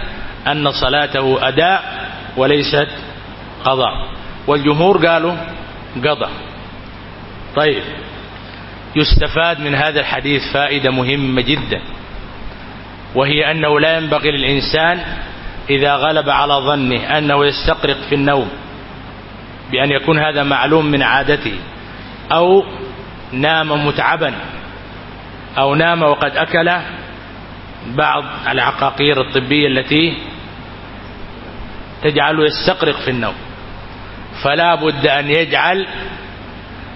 أن صلاته أداء وليست قضاء. والجمهور قالوا قضاء طيب يستفاد من هذا الحديث فائدة مهمة جدا. وهي أنه لا ينبغي للإنسان إذا غلب على ظنه أنه يستقرق في النوم بأن يكون هذا معلوم من عادته أو نام متعبا أو نام وقد أكل بعض العقاقير الطبية التي تجعله يستقرق في النوم فلا بد أن يجعل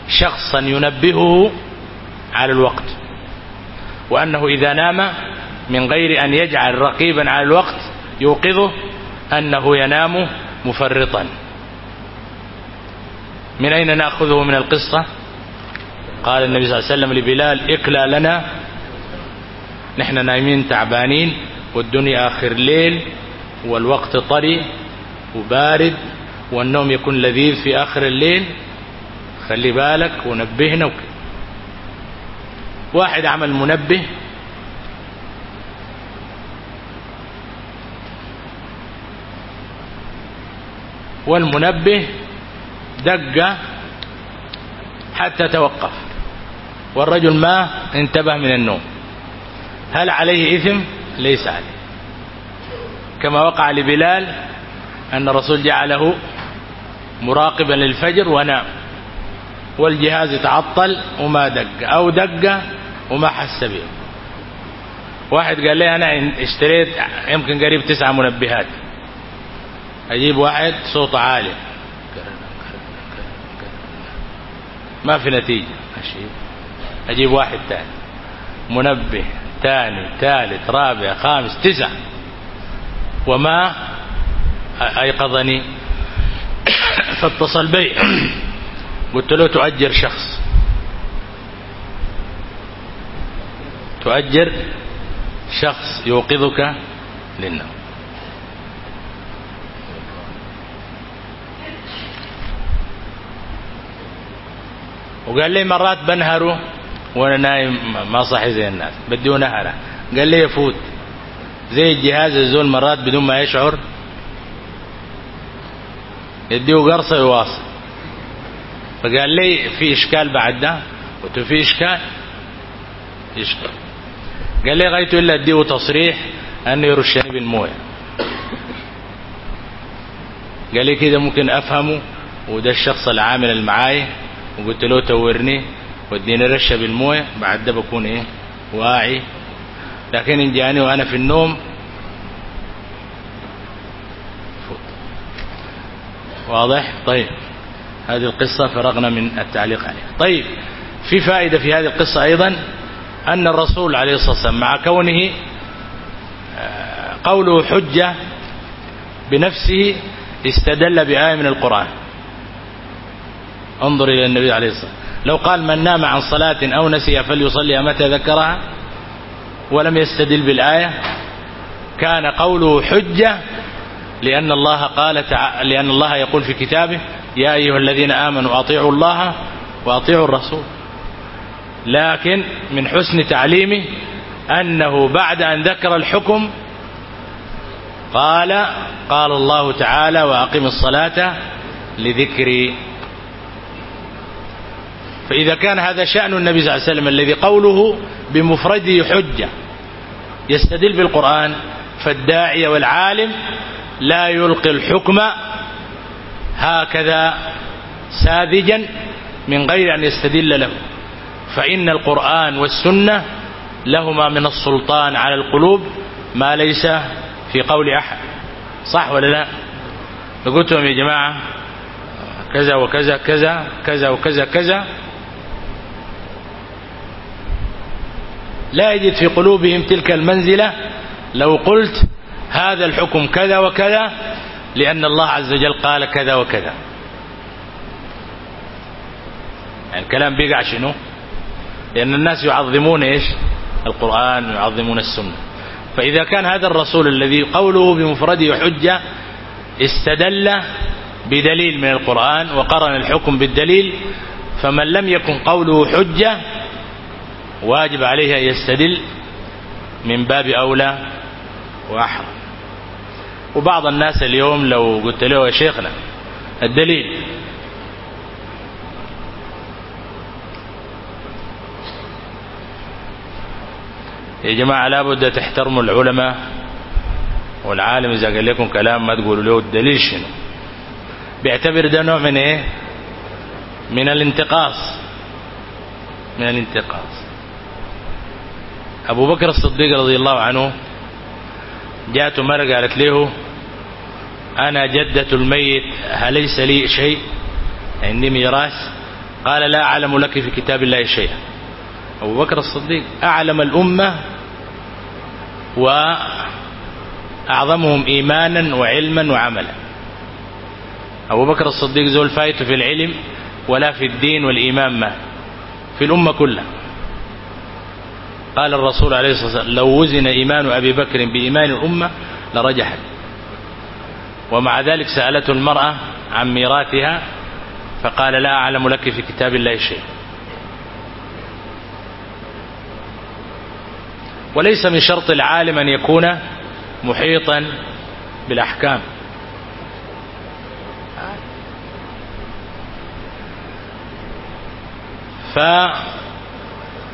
شخصا ينبهه على الوقت وأنه إذا نام من غير أن يجعل رقيبا على الوقت يوقظه أنه ينام مفرطا. من أين نأخذه من القصة؟ قال النبي صلى الله عليه وسلم لبلال اقلى لنا. نحن نايمين تعبانين والدنيا آخر ليل والوقت طري وبارد والنوم يكون لذيذ في آخر الليل. خلي بالك ونبهنا واحد عمل منبه والمنبه دقة حتى توقف. والرجل ما انتبه من النوم. هل عليه إثم؟ ليس عليه. كما وقع لبلال أن الرسول جعله مراقبا للفجر ونام. والجهاز تعطل وما دق. أو دق وما حس به. واحد قال لي أنا اشتريت يمكن قريب تسعة منبهات. أجيب واحد صوت عالي. ما في نتيجة. أشيب أجيب واحد ثاني منبه ثاني ثالث رابع خامس تسع. وما أيقظني. فاتصل بي. قلت له تؤجر شخص. تؤجر شخص يوقظك للنوم. وقال لي مرات بنهره وأنا نايم ما صحي زي الناس بدي نهرة. قال لي يفوت. زي الجهاز الزول مرات بدون ما يشعر. يديه قرصة يواصل. فقال لي في إشكال بعد ده؟ قلت في إشكال؟ إشكال. قال لي غايته إلا أديه تصريح أنه يرشني بالمويه قال لي كده ممكن أفهمه وده الشخص العامل اللي معايا وقلت له تورني وديني رشه بالموية بعد ده بكون إيه؟ واعي. لكن إن جاني وأنا في النوم واضح؟ طيب. هذه القصة فرغنا من التعليق عليها. طيب. في فائدة في هذه القصة أيضا أن الرسول عليه الصلاة والسلام مع كونه آه، قوله حجة بنفسه استدل بآية من القرآن. انظر إلى النبي عليه الصلاة والسلام. لو قال من نام عن صلاة أو نسي فليصليها متى ذكرها؟ ولم يستدل بالآية. كان قوله حجة لأن الله قال تع... لأن الله يقول في كتابه يا أيها الذين آمنوا أطيعوا الله وأطيعوا الرسول. لكن من حسن تعليمه أنه بعد أن ذكر الحكم قال قال الله تعالى وأقم الصلاة لذكري. فإذا كان هذا شأن النبي صلى الله عليه وسلم الذي قوله بمفرده حجة يستدل بالقرآن فالداعي والعالم لا يلقي الحكم هكذا ساذجا من غير أن يستدل له فإن القرآن والسنة لهما من السلطان على القلوب ما ليس في قول أحد صح ولا لا؟ فقلت لهم يا جماعة كذا وكذا كذا كذا وكذا كذا لا يجد في قلوبهم تلك المنزلة. لو قلت هذا الحكم كذا وكذا لأن الله عز وجل قال كذا وكذا. يعني الكلام بيقع شنو؟ لأن الناس يعظمون إيش؟ القرآن ويعظمون السنة. فإذا كان هذا الرسول الذي قوله بمفرده حجة استدل بدليل من القرآن وقرن الحكم بالدليل فمن لم يكن قوله حجة واجب عليه أن يستدل من باب أولى وأحرى. وبعض الناس اليوم لو قلت له يا شيخنا الدليل. يا جماعة لابد تحترموا العلماء والعالم إذا قال لكم كلام ما تقولوا له الدليل شنو. بيعتبر ده نوع من إيه؟ من الانتقاص. من الانتقاص. أبو بكر الصديق رضي الله عنه جاءت مرة قالت له أنا جدة الميت أليس لي شيء؟ عندي ميراث. قال لا أعلم لك في كتاب الله شيئا. أبو بكر الصديق أعلم الأمة وأعظمهم إيمانا وعلما وعملا. أبو بكر الصديق زول فايت في العلم ولا في الدين والإمامة في الأمة كلها. قال الرسول عليه الصلاة والسلام لو وزن إيمان أبي بكر بإيمان الأمة لرجحت. ومع ذلك سألته المرأة عن ميراثها فقال لا أعلم لك في كتاب الله شيء. وليس من شرط العالم أن يكون محيطا بالأحكام. فالرسول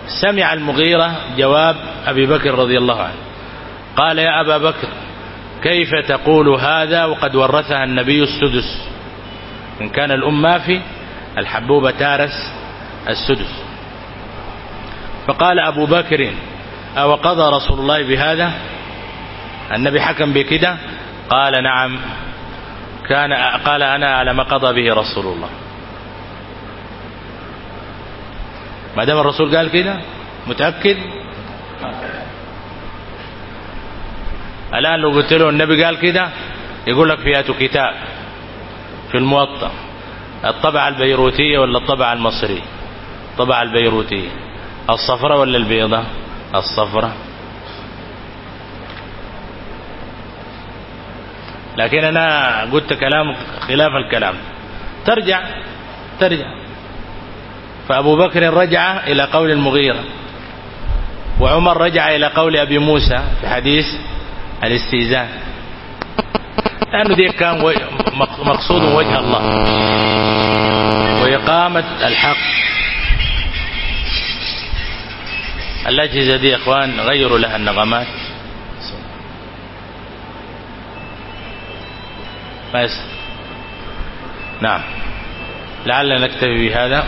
سمع المغيرة جواب أبي بكر رضي الله عنه. قال يا أبا بكر كيف تقول هذا وقد ورثها النبي السدس؟ إن كان الأم ما في الحبوبة تارس السدس. فقال أبو بكر أو قضى رسول الله بهذا؟ النبي حكم بكده قال نعم كان قال أنا على ما قضى به رسول الله. ما دام الرسول قال كده متأكد الآن لو قلت له النبي قال كده يقول لك فياته كتاب في الموطأ الطبعة البيروتية ولا الطبعة المصرية الطبعة البيروتية الصفرة ولا البيضة؟ الصفرة. لكن أنا قلت كلام خلاف الكلام. ترجع ترجع. فأبو بكر رجع إلى قول المغيرة وعمر رجع إلى قول أبي موسى في حديث الاستيزان لأنه ذي كان مقصود وجه الله وإقامة الحق. الأجهزة دي إخوان غيروا لها النغمات. بس. نعم. لعلنا نكتفي بهذا.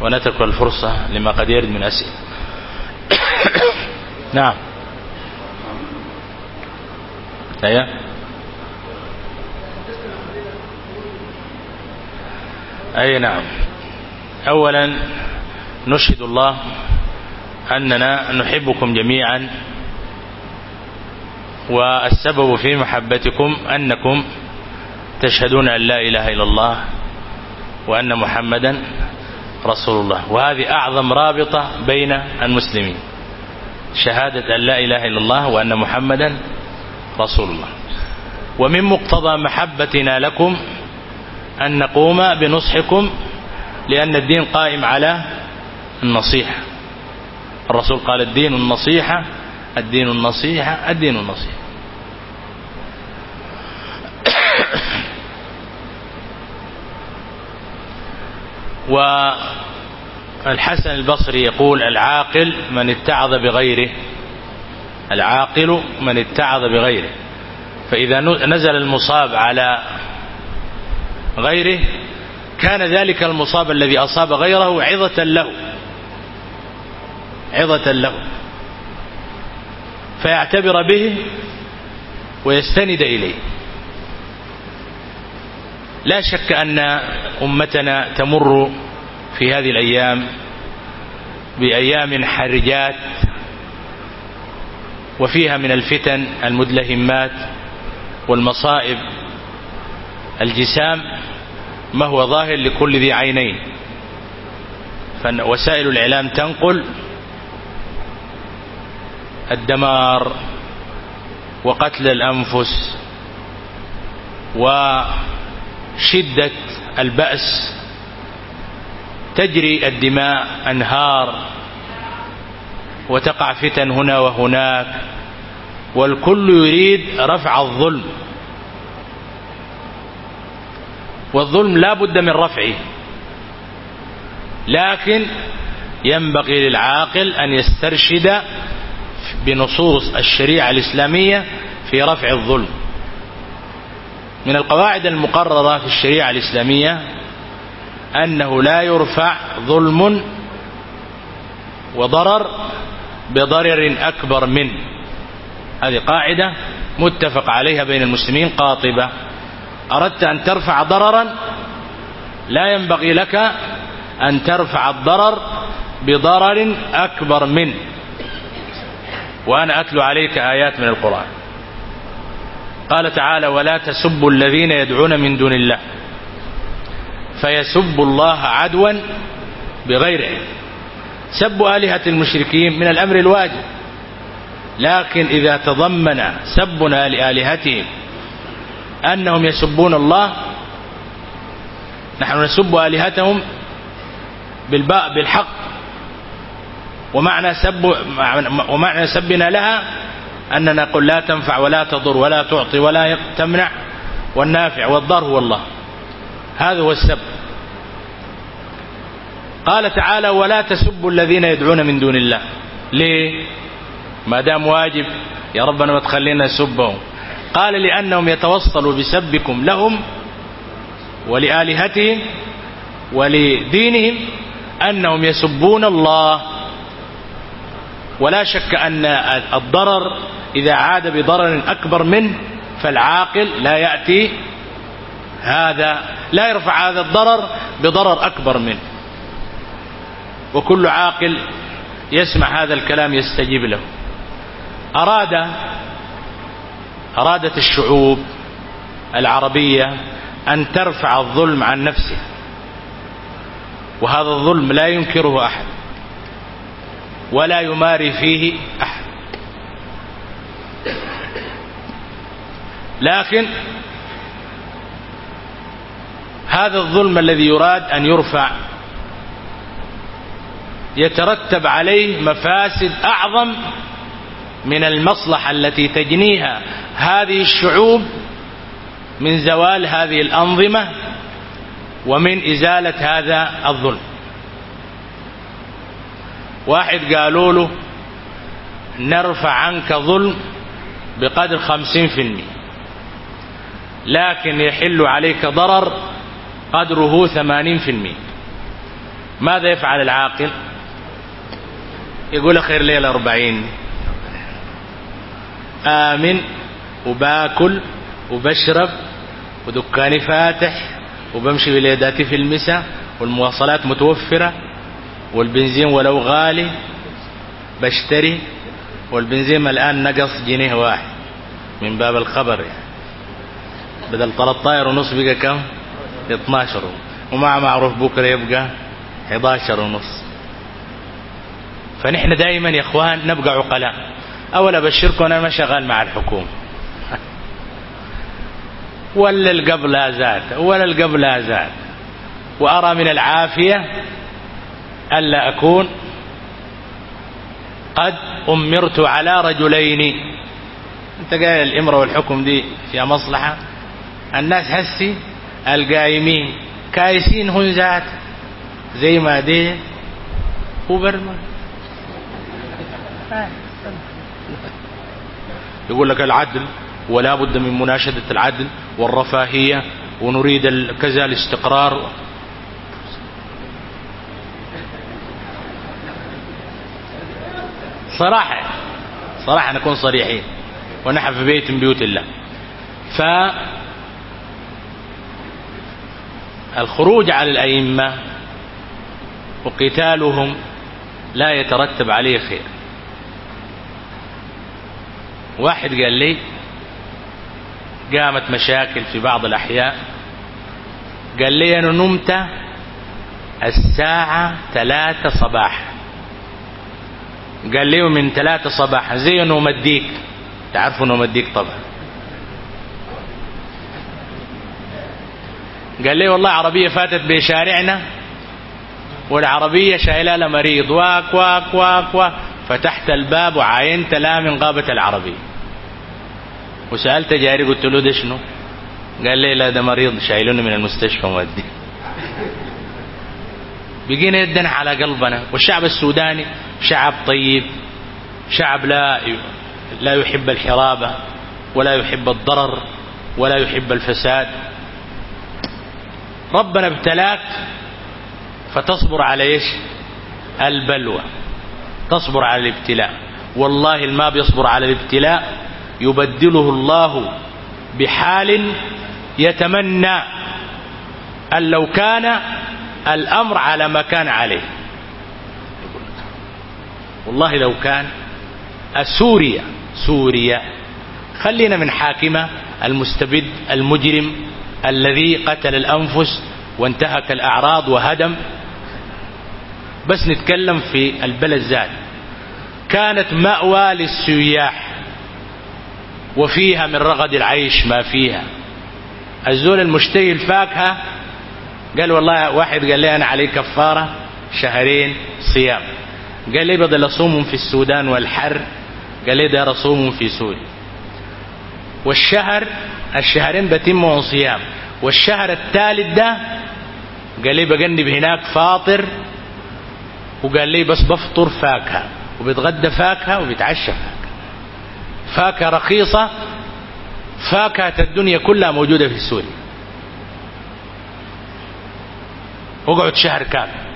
ونترك الفرصة لما قد يرد من أسئلة. نعم. هيا. أي نعم. أولا نشهد الله أننا نحبكم جميعا والسبب في محبتكم أنكم تشهدون أن لا إله إلا الله وأن محمدا رسول الله وهذه أعظم رابطة بين المسلمين شهادة أن لا إله إلا الله وأن محمدا رسول الله ومن مقتضى محبتنا لكم أن نقوم بنصحكم لأن الدين قائم على النصيحة الرسول قال الدين النصيحة الدين النصيحة الدين النصيحة والحسن البصري يقول العاقل من اتعظ بغيره العاقل من اتعظ بغيره. فإذا نزل المصاب على غيره كان ذلك المصاب الذي أصاب غيره عظة له عظة له. فيعتبر به ويستند إليه. لا شك أن أمتنا تمر في هذه الأيام بأيام حرجات وفيها من الفتن المدلهمات والمصائب. الجسام ما هو ظاهر لكل ذي عينين. فوسائل الإعلام تنقل الدمار وقتل الأنفس و شدة البأس تجري الدماء أنهار وتقع فتن هنا وهناك والكل يريد رفع الظلم. والظلم لا بد من رفعه لكن ينبغي للعاقل أن يسترشد بنصوص الشريعة الإسلامية في رفع الظلم. من القواعد المقررة في الشريعة الإسلامية أنه لا يرفع ظلم وضرر بضرر أكبر من. هذه قاعدة متفق عليها بين المسلمين قاطبة. أردت أن ترفع ضررا لا ينبغي لك أن ترفع الضرر بضرر أكبر من. وأنا أتلو عليك آيات من القرآن. قال تعالى ولا تسبوا الذين يدعون من دون الله فيسبوا الله عدوا بغيره. سب آلهة المشركين من الأمر الواجب. لكن إذا تضمن سبنا لآلهتهم أنهم يسبون الله نحن نسب آلهتهم بالباء بالحق. ومعنى سب ومعنى سبنا لها أننا نقول لا تنفع ولا تضر ولا تعطي ولا تمنع والنافع والضر هو الله هذا هو السب قال تعالى ولا تسبوا الذين يدعون من دون الله. ليه؟ ما دام واجب يا ربنا ما تخلينا نسبهم. قال لأنهم يتوصلوا بسبكم لهم ولآلهتهم ولدينهم أنهم يسبون الله. ولا شك أن الضرر إذا عاد بضرر أكبر منه فالعاقل لا يأتي هذا لا يرفع هذا الضرر بضرر أكبر منه وكل عاقل يسمع هذا الكلام يستجيب له. أراد أرادت الشعوب العربية أن ترفع الظلم عن نفسها. وهذا الظلم لا ينكره أحد ولا يماري فيه أحد. لكن هذا الظلم الذي يراد أن يرفع يترتب عليه مفاسد أعظم من المصلحة التي تجنيها هذه الشعوب من زوال هذه الأنظمة ومن إزالة هذا الظلم. واحد قالوا له نرفع عنك ظلم بقدر خمسين في المئة. لكن يحل عليك ضرر قدره ثمانين في المئة. ماذا يفعل العاقل؟ يقول خير ليلة أربعين. آمن وباكل وبشرب ودكاني فاتح وبمشي بليداتي في المساء والمواصلات متوفرة والبنزين ولو غالي بشتري والبنزيما الآن نقص جنيه واحد من باب الخبر يعني. بدل 13 ونص بقى كم؟ 12 ومع معروف بكرة يبقى 11 ونص. فنحن دائما يا إخوان نبقى عقلاء. أولا ابشركم أنا ما شغال مع الحكومة. ولا القبلة زاد ولا القبلة زاد. وأرى من العافية ألا أكون قد أمرت على رجلين. أنت قال الإمرة والحكم دي فيها مصلحة. الناس هسي القائمين. كايسين هن ذات. زي ما دي. هو يقول لك العدل ولا بد من مناشدة العدل والرفاهية ونريد كذا الاستقرار صراحة. صراحة نكون صريحين. ونحن في بيت من بيوت الله. ف الخروج على الأئمة وقتالهم لا يترتب عليه خير. واحد قال لي قامت مشاكل في بعض الأحياء. قال لي أنا نمت الساعة ثلاثة صباحا. قال لي من ثلاثة صباحا زي نوم الديك. تعرفوا نوم الديك طبعا. قال لي والله عربية فاتت بشارعنا والعربية شايلة مريض. واك واك واك واك. فتحت الباب وعاينت لا من غابة العربية. وسألت جاري قلت له ده شنو؟ قال لي لا ده مريض شايلونه من المستشفى مودي. بقينا يدنا على قلبنا والشعب السوداني شعب طيب شعب لا لا يحب الحرابة ولا يحب الضرر ولا يحب الفساد. ربنا ابتلاك فتصبر على إيش؟ البلوى. تصبر على الابتلاء. والله ما بيصبر على الابتلاء يبدله الله بحال يتمنى. أن لو كان الأمر على ما كان عليه. والله لو كان سوريا سوريا خلينا من حاكمة المستبد المجرم الذي قتل الأنفس وانتهك الأعراض وهدم. بس نتكلم في البلد ذات كانت مأوى للسياح وفيها من رغد العيش ما فيها. الزول المشتهي الفاكهة قال والله واحد قال لي أنا علي كفارة شهرين صيام. قال لي بدل أصوم في السودان والحر قال لي ده أصوم في سوريا. والشهر الشهرين بتمهم صيام. والشهر الثالث ده قال لي بجنب هناك فاطر وقال لي بس بفطر فاكهة وبتغدى فاكهة وبتعشى فاكهة. فاكهة رخيصة فاكهة الدنيا كلها موجودة في سوريا. اقعد شهر كامل.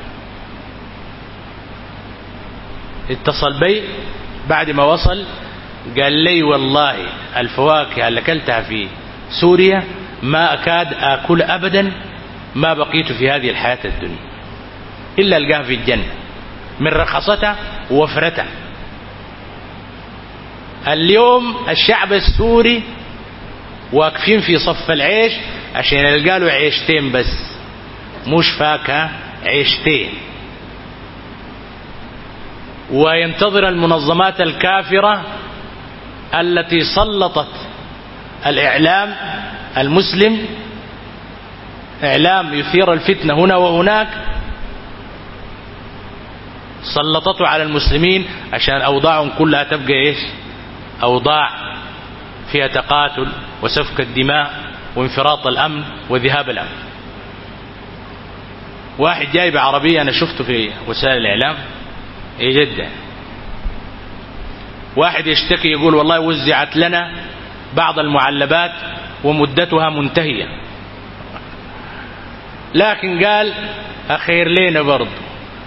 اتصل بي بعد ما وصل قال لي والله الفواكه اللي أكلتها في سوريا ما أكاد آكل ابدا ما بقيت في هذه الحياة الدنيا. إلا القاه في الجنة. من رخصته ووفرته اليوم الشعب السوري واقفين في صف العيش عشان يلقى له عيشتين بس. مشفاكة عيشتين وينتظر المنظمات الكافرة التي سلطت الإعلام المسلم. إعلام يثير الفتنة هنا وهناك. سلطته على المسلمين عشان أوضاعهم كلها تبقى إيش؟ أوضاع فيها تقاتل وسفك الدماء وانفراط الأمن وذهاب الأمن. واحد جاي عربية أنا شفته في وسائل الإعلام. إيه جدا. واحد يشتكي يقول والله وزعت لنا بعض المعلبات ومدتها منتهية. لكن قال أخير لينا برضه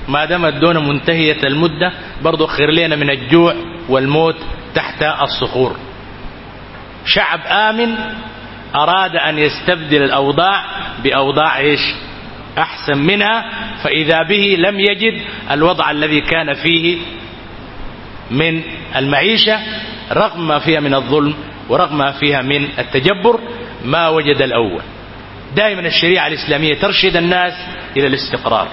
ما دام الدون منتهية المدة برضه خير لينا من الجوع والموت تحت الصخور. شعب آمن أراد أن يستبدل الأوضاع بأوضاع إيش؟ أحسن منها فإذا به لم يجد الوضع الذي كان فيه من المعيشة رغم ما فيها من الظلم ورغم ما فيها من التجبر ما وجد الأول. دائما الشريعة الإسلامية ترشد الناس إلى الاستقرار.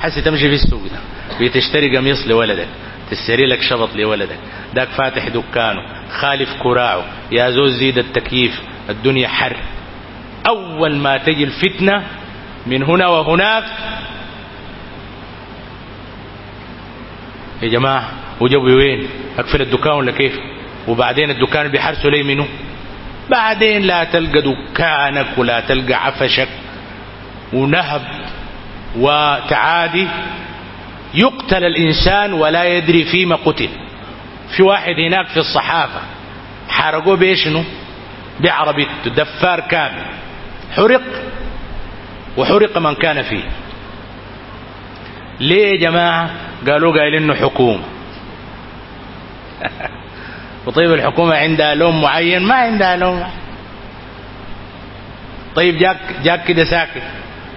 حسي تمشي في السوق ده بيتشتري قميص لولدك تشتري لك شبط لولدك داك فاتح دكانه خالف كراعه يا زوز زيد التكييف الدنيا حر. أول ما تجي الفتنة من هنا وهناك. يا جماعة وجبوا وين؟ أقفل الدكان ولا كيف؟ وبعدين الدكان بيحرسوا لي منه بعدين لا تلقى دكانك ولا تلقى عفشك. ونهب. وتعادي. يقتل الإنسان ولا يدري فيما قتل. في واحد هناك في الصحافة. حرقوه بشنو بعربيته دفار كامل. حرق. وحرق من كان فيه. ليه يا جماعة؟ قالوا قايلين إنه حكومة. وطيب الحكومة عندها لون معين ما عندها لون طيب جاك جاك كده ساكت.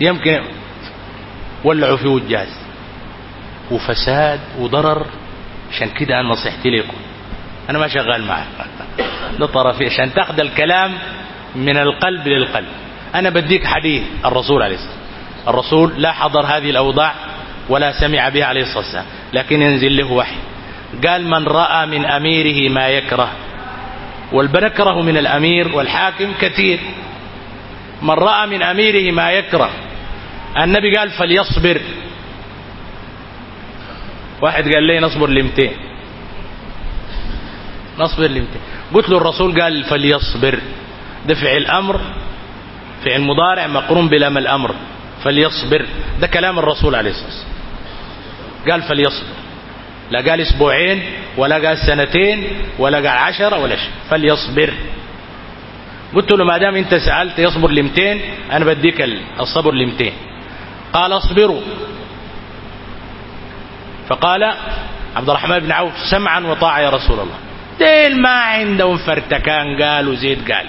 يمكن ولعوا فيه الجاز وفساد وضرر عشان كده أنا نصيحتي لكم. أنا ما شغال معك. لطرفي عشان تاخذ الكلام من القلب للقلب. أنا بديك حديث الرسول عليه الصلاة والسلام. الرسول لا حضر هذه الأوضاع ولا سمع بها عليه الصلاة والسلام. لكن ينزل له وحي. قال من رأى من أميره ما يكره. والبنكره من الأمير والحاكم كثير. من رأى من أميره ما يكره. النبي قال فليصبر. واحد قال لي نصبر لمتين. نصبر لمتين. قلت له الرسول قال فليصبر. دفع الأمر فعل مضارع مقرون بلام الأمر فليصبر. ده كلام الرسول عليه الصلاة والسلام. قال فليصبر. لا قال أسبوعين ولا قال سنتين ولا قال عشرة ولا شيء. فليصبر. قلت له ما دام انت سألت يصبر ل 200 أنا بديك الصبر ل 200 قال اصبروا. فقال عبد الرحمن بن عوف سمعا وطاعة يا رسول الله. ديل ما عندهم فرتكان قالوا زيد قال.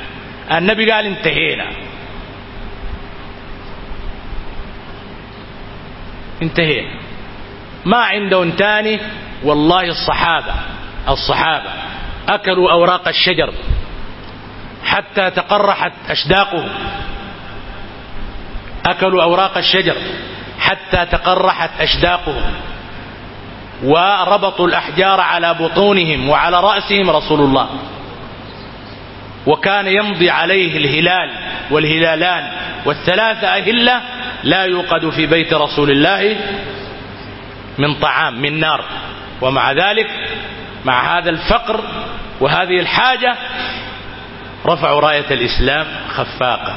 النبي قال انتهينا. انتهينا ما عندهم انتاني والله الصحابة الصحابة أكلوا أوراق الشجر حتى تقرحت أشداقهم. أكلوا أوراق الشجر حتى تقرحت أشداقهم. وربطوا الأحجار على بطونهم وعلى رأسهم رسول الله. وكان يمضي عليه الهلال والهلالان. والثلاثة أهلة لا يوقد في بيت رسول الله من طعام من نار. ومع ذلك مع هذا الفقر وهذه الحاجة رفعوا راية الإسلام خفاقة.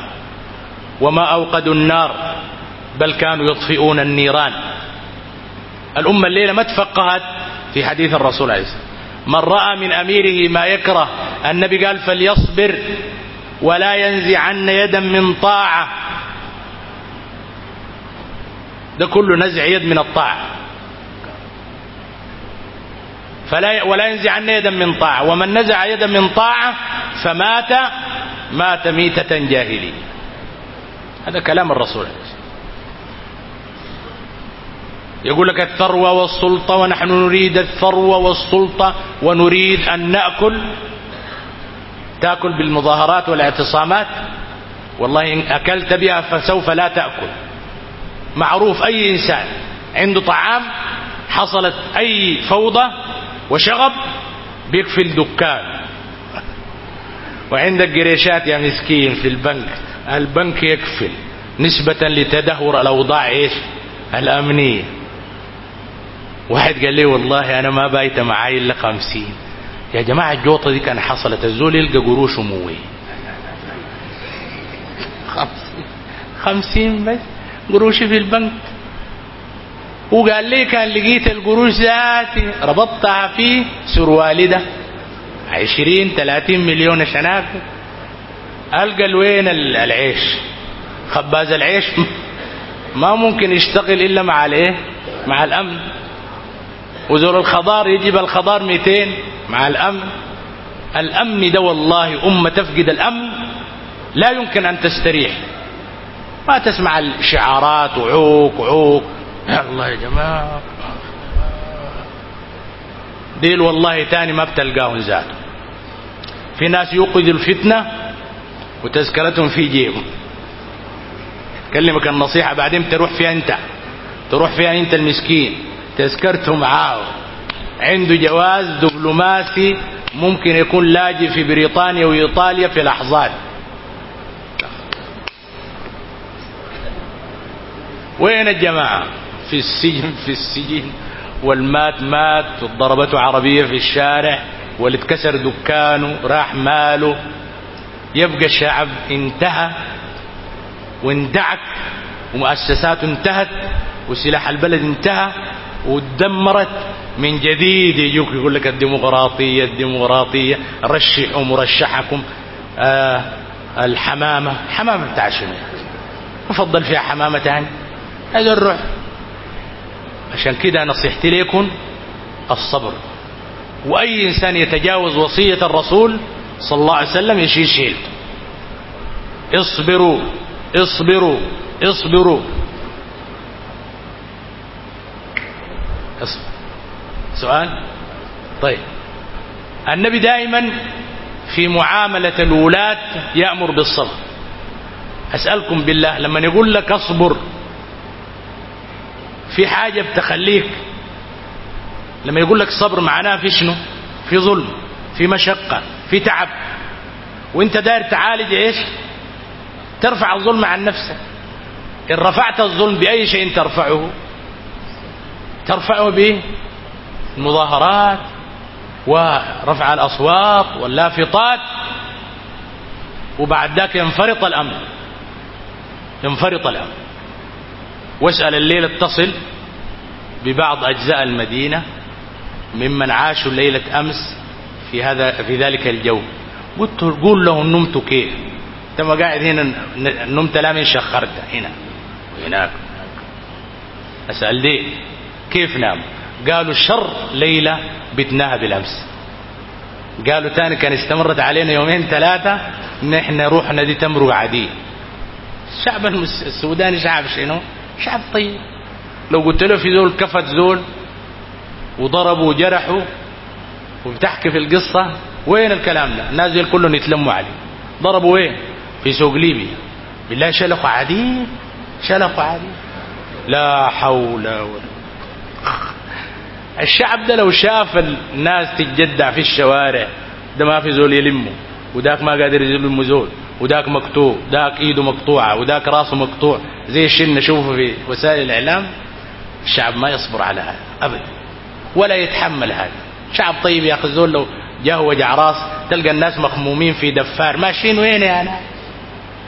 وما أوقدوا النار بل كانوا يطفئون النيران. الأمة الليلة ما تفقهت في حديث الرسول عليه السلام من رأى من أميره ما يكره النبي قال فليصبر ولا ينزعن يدا من طاعة. ده كله نزع يد من الطاعة. فلا ولا ينزعن يدا من طاعة. ومن نزع يدا من طاعة فمات مات ميتة جاهلية. هذا كلام الرسول يقول لك الثروة والسلطة ونحن نريد الثروة والسلطة ونريد أن نأكل. تأكل بالمظاهرات والإعتصامات. والله إن أكلت بها فسوف لا تأكل. معروف أي إنسان. عنده طعام حصلت أي فوضى وشغب بيقفل دكان. وعندك جريشات يا مسكين في البنك البنك يقفل. نسبة لتدهور الأوضاع إيش؟ الأمنية. واحد قال لي والله أنا ما بايت معاي إلا خمسين. يا جماعة الجوطة دي كان حصلت الزول يلقى قروش ومويه خمسين. خمسين بس؟ قروشي في البنك وقال لي كان لقيت القروش ذاتي ربطتها في سروالي ده عشرين ثلاثين مليون شناك القى وين العيش خباز العيش ما ممكن يشتغل الا مع الايه مع الامن. وزور الخضار يجيب الخضار 200 مع الامن. الامن ده والله امة تفقد الامن. لا يمكن ان تستريح ما تسمع الشعارات وعوك وعوك. يا الله يا جماعة. ديل والله تاني ما بتلقاهم زاد. في ناس يوقد الفتنة وتذكرتهم في جيبهم. كلمك النصيحة بعدين تروح فيها أنت. تروح فيها أنت المسكين. تذكرته عاو. عنده جواز دبلوماسي ممكن يكون لاجئ في بريطانيا وإيطاليا في لحظات. وين الجماعة؟ في السجن في السجن. والمات مات ضربته عربية في الشارع واللي اتكسر دكانه راح ماله. يبقى الشعب انتهى واندعك ومؤسساته انتهت وسلاح البلد انتهى ودمرت. من جديد يجوك يقول لك الديمقراطية الديمقراطية رشحوا مرشحكم آه، الحمامة. حمامة بتاع شنو؟ فيها حمامة تاني؟ هذا الروح. عشان كده نصيحتي ليكم الصبر. وأي إنسان يتجاوز وصية الرسول صلى الله عليه وسلم يشيل شيل اصبروا اصبروا اصبروا. اصبر. سؤال؟ طيب. النبي دائما في معاملة الولاة يأمر بالصبر. أسألكم بالله لما يقول لك اصبر في حاجة بتخليك. لما يقول لك صبر معناه في شنو؟ في ظلم في مشقة في تعب. وانت داير تعالج إيش؟ ترفع الظلم عن نفسك. إن رفعت الظلم بأي شيء ترفعه؟ ترفعه به المظاهرات ورفع الأصوات واللافطات وبعد ذاك ينفرط الأمر. ينفرط الأمر. واسأل الليلة تصل ببعض أجزاء المدينة ممن عاشوا ليلة أمس في هذا في ذلك الجو. قلت قول له نمت كيف؟ تم قاعد هنا نمت من شخرت هنا وهناك. أسأل ليه؟ كيف نام؟ قالوا شر ليلة بتناها بالأمس. قالوا تاني كان استمرت علينا يومين ثلاثة نحن روحنا دي تمر عادية. الشعب السوداني شعب شنو؟ مش عارف طيب لو قلت له في زول كفت زول وضربوا وجرحوا وبتحكي في القصة وين الكلام ده؟ الناس كلهم يتلموا عليه. ضربوا وين؟ في سوق ليبيا. بالله شلقوا عادي شلقوا عادي لا حول ولا الشعب ده لو شاف الناس تتجدع في الشوارع ده ما في زول يلمه. وذاك ما قادر يجيب له وداك وذاك مقطوع. وداك إيده مقطوعة. وذاك راسه مقطوع. زي الشيء نشوفه في وسائل الإعلام الشعب ما يصبر على هذا ابدا. ولا يتحمل هذا. شعب طيب يا أخي زول لو جاه وجع راس تلقى الناس مخمومين في دفار. ماشيين وين يا أنا؟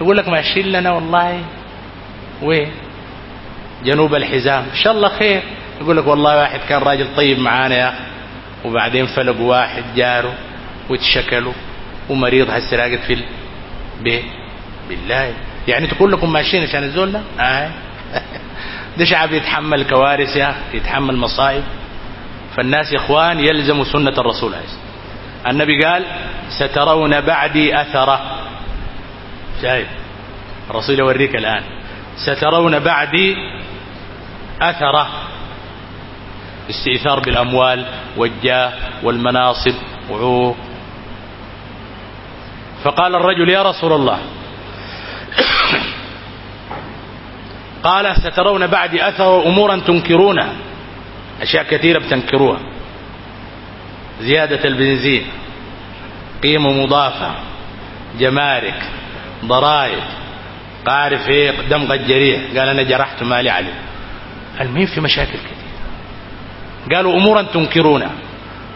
يقول لك ماشيين لنا والله. وين؟ جنوب الحزام. إن شاء الله خير. يقول لك والله واحد كان راجل طيب معانا يا أخي. وبعدين فلق واحد جاره وتشكلوا ومريض هسه راقد في البيت بالله. يعني تقول لكم ماشيين عشان الزول ده؟ آه. ده شعب يتحمل كوارث يا يتحمل مصائب فالناس يا إخوان يلزموا سنة الرسول عليه النبي قال سترون بعدي أثرة. شايف؟ الرسول يوريك الآن. سترون بعدي أثرة. استئثار بالأموال والجاه والمناصب وعوق فقال الرجل يا رسول الله. قال سترون بعد أثر أمورا تنكرونها أشياء كثيرة بتنكروها. زيادة البنزين. قيمة مضافة. جمارك. ضرائب. قارف دم غجريه قال أنا جرحت مالي عليه. المهم في مشاكل كثيرة. قالوا أمورا تنكرونها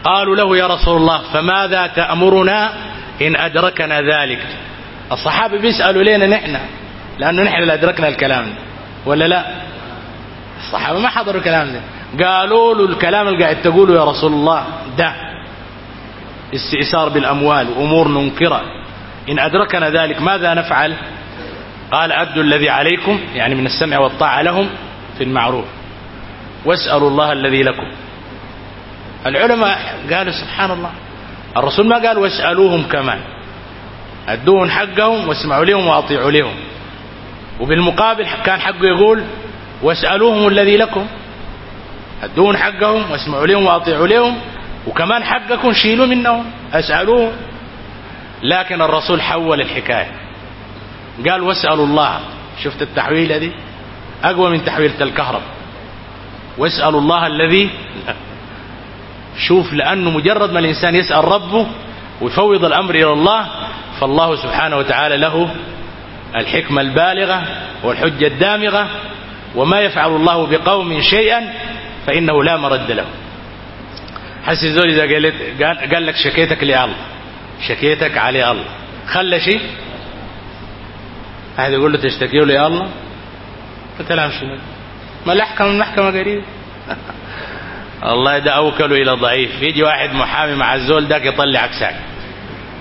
قالوا له يا رسول الله فماذا تأمرنا إن أدركنا ذلك. الصحابة بيسألوا لنا نحن لأنه نحن اللي أدركنا الكلام ده. ولا لا؟ الصحابة ما حضروا الكلام ده. قالوا له الكلام اللي قاعد تقوله يا رسول الله ده. استئثار بالأموال أمور ننكرة إن أدركنا ذلك ماذا نفعل؟ قال أدوا الذي عليكم يعني من السمع والطاعة لهم في المعروف. واسألوا الله الذي لكم. العلماء قالوا سبحان الله. الرسول ما قال واسألوهم كمان أدوهم حقهم واسمعوا لهم وأطيعوا لهم. وبالمقابل كان حقه يقول واسألوهم الذي لكم. أدوهم حقهم واسمعوا لهم وأطيعوا لهم. وكمان حقكم شيلوا منهم. أسألوهم. لكن الرسول حول الحكاية. قال واسألوا الله. شفت التحويلة دي أقوى من تحويلة الكهرب. واسألوا الله الذي شوف لأنه مجرد ما الإنسان يسأل ربه ويفوض الأمر إلى الله فالله سبحانه وتعالى له الحكمة البالغة والحجة الدامغة وما يفعل الله بقوم شيئا فإنه لا مرد له. حسي زول إذا قال, لك شكيتك لله شكيتك علي الله خلى شيء؟ أحد يقول له تشتكي لي الله قلت له شنو ما الأحكم المحكمة قريبة. الله ده اوكله إلى ضعيف يجي واحد محامي مع الزول ده يطلع عكسك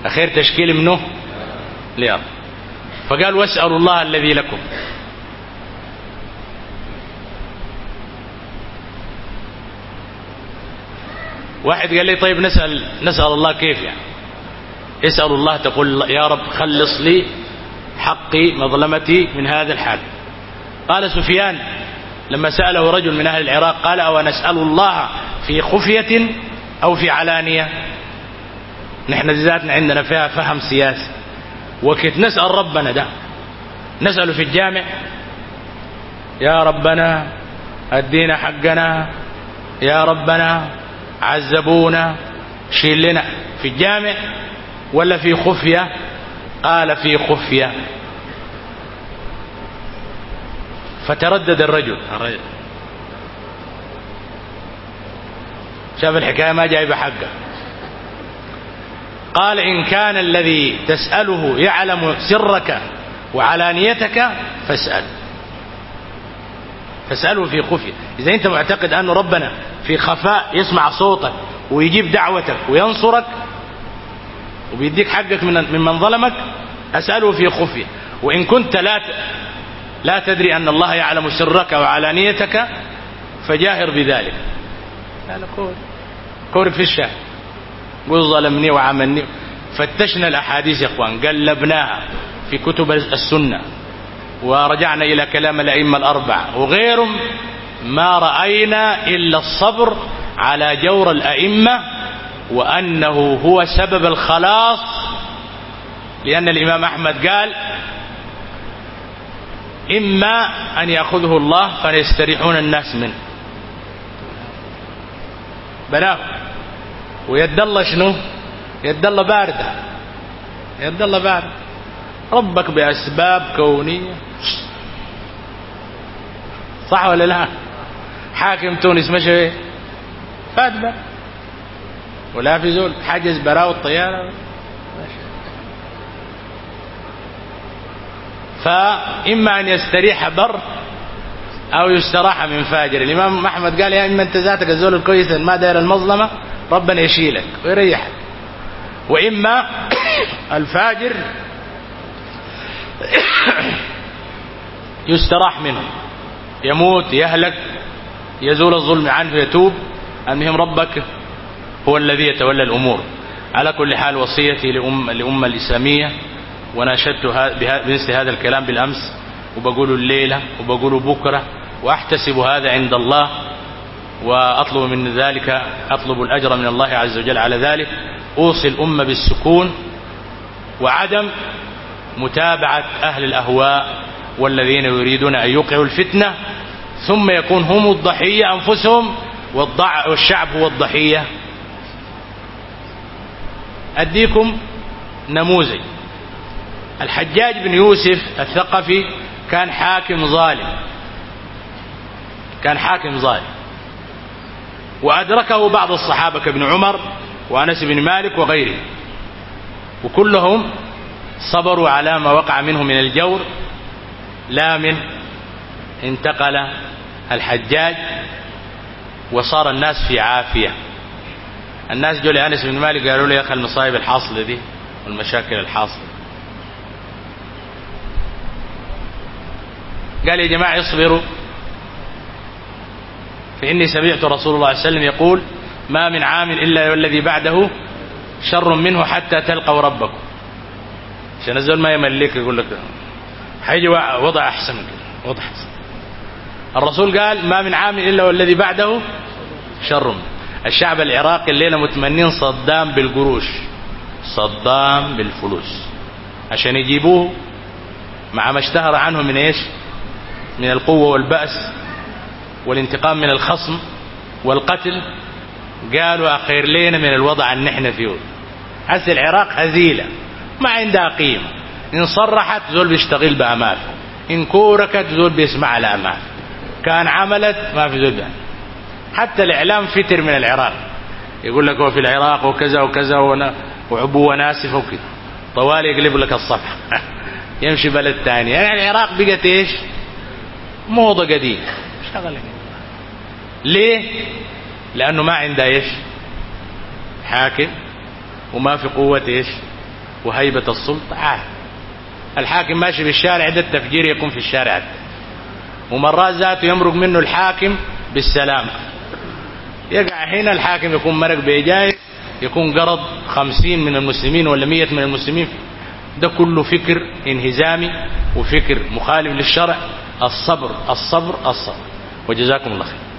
اخير تشكيل منه ليه فقال واسالوا الله الذي لكم. واحد قال لي طيب نسأل نسأل الله كيف يعني؟ اسأل الله تقول يا رب خلص لي حقي مظلمتي من هذا الحال. قال سفيان لما سأله رجل من أهل العراق قال أو نسأل الله في خفية أو في علانية؟ نحن ذاتنا عندنا فيها فهم سياسي وكت نسأل ربنا ده؟ نسأله في الجامع. يا ربنا ادينا حقنا. يا ربنا عذبونا. شيل لنا. في الجامع ولا في خفية؟ قال في خفية. فتردد الرجل. شاف الحكاية ما جايبة حقه قال إن كان الذي تسأله يعلم سرك وعلانيتك فاسأل. فاسأله في خفية إذا أنت معتقد أن ربنا في خفاء يسمع صوتك ويجيب دعوتك وينصرك وبيديك حقك من من ظلمك أسأله في خفية وإن كنت لا لا تدري أن الله يعلم سرك وعلانيتك فجاهر بذلك. قال كور. كور في الشهر. قل ظلمني وعملني. فتشنا الأحاديث يا إخوان قلبناها في كتب السنة ورجعنا إلى كلام الأئمة الأربعة وغيرهم ما رأينا إلا الصبر على جور الأئمة وأنه هو سبب الخلاص لأن الإمام أحمد قال إما أن يأخذه الله فيستريحون الناس منه. بناه ويد الله شنو؟ يد الله باردة. يد الله باردة. ربك بأسباب كونية. صح ولا لا؟ حاكم تونس مشى إيه فاتبة ولا في زول حجز براو الطيارة فإما أن يستريح بر أو يستراح من فاجر. الإمام أحمد قال يا إما أنت ذاتك الزول الكويس ما داير المظلمة ربنا يشيلك ويريحك. وإما الفاجر يستراح منه يموت يهلك يزول الظلم عنه يتوب. المهم ربك هو الذي يتولى الأمور. على كل حال وصيتي لأم لأمة الإسلامية وأنا بمثل هذا الكلام بالأمس وبقول الليلة وبقول بكرة وأحتسب هذا عند الله وأطلب من ذلك أطلب الأجر من الله عز وجل. على ذلك أوصي الأمة بالسكون وعدم متابعة أهل الأهواء والذين يريدون أن يوقعوا الفتنة ثم يكون هم الضحية أنفسهم والشعب هو الضحية. أديكم نموذج. الحجاج بن يوسف الثقفي كان حاكم ظالم. كان حاكم ظالم. وأدركه بعض الصحابة كابن عمر وأنس بن مالك وغيره وكلهم صبروا على ما وقع منه من الجور. لا من انتقل الحجاج وصار الناس في عافية. الناس جوا لأنس بن مالك قالوا له يا أخي المصايب الحاصلة دي والمشاكل الحاصلة. قال يا جماعة اصبروا. فإني سمعت رسول الله صلى الله عليه وسلم يقول ما من عام إلا والذي بعده شر منه حتى تلقوا ربكم. عشان الزول ما يملك يقول لك حيجي وضع أحسن كده وضع أحسن. الرسول قال ما من عام إلا والذي بعده شر الشعب العراقي الليلة متمنين صدام بالقروش صدام بالفلوس عشان يجيبوه مع ما اشتهر عنه من إيش؟ من القوة والبأس والانتقام من الخصم والقتل. قالوا أخير لينا من الوضع اللي نحن فيه. هسه العراق هزيلة ما عندها قيمة. إن صرحت زول بيشتغل بأمال إن كوركت زول بيسمع الأمال كان عملت ما في زول حتى الإعلام فتر من العراق. يقول لك هو في العراق وكذا وكذا وعبوة ناسفة وكذا. طوال يقلب لك الصفحة. يمشي بلد ثاني. يعني العراق بقت إيش؟ موضة قديمة اشتغل ليه؟ لأنه ما عنده إيش؟ حاكم وما في قوة إيش؟ وهيبة السلطة. عاد. الحاكم ماشي بالشارع ده التفجير يكون في الشارع ده. ومرات ذاته يمرق منه الحاكم بالسلامة. يقع هنا الحاكم يكون مرق بإجاية يكون قرض خمسين من المسلمين ولا مية من المسلمين. ده كله فكر انهزامي وفكر مخالف للشرع. الصبر الصبر الصبر. وجزاكم الله خير.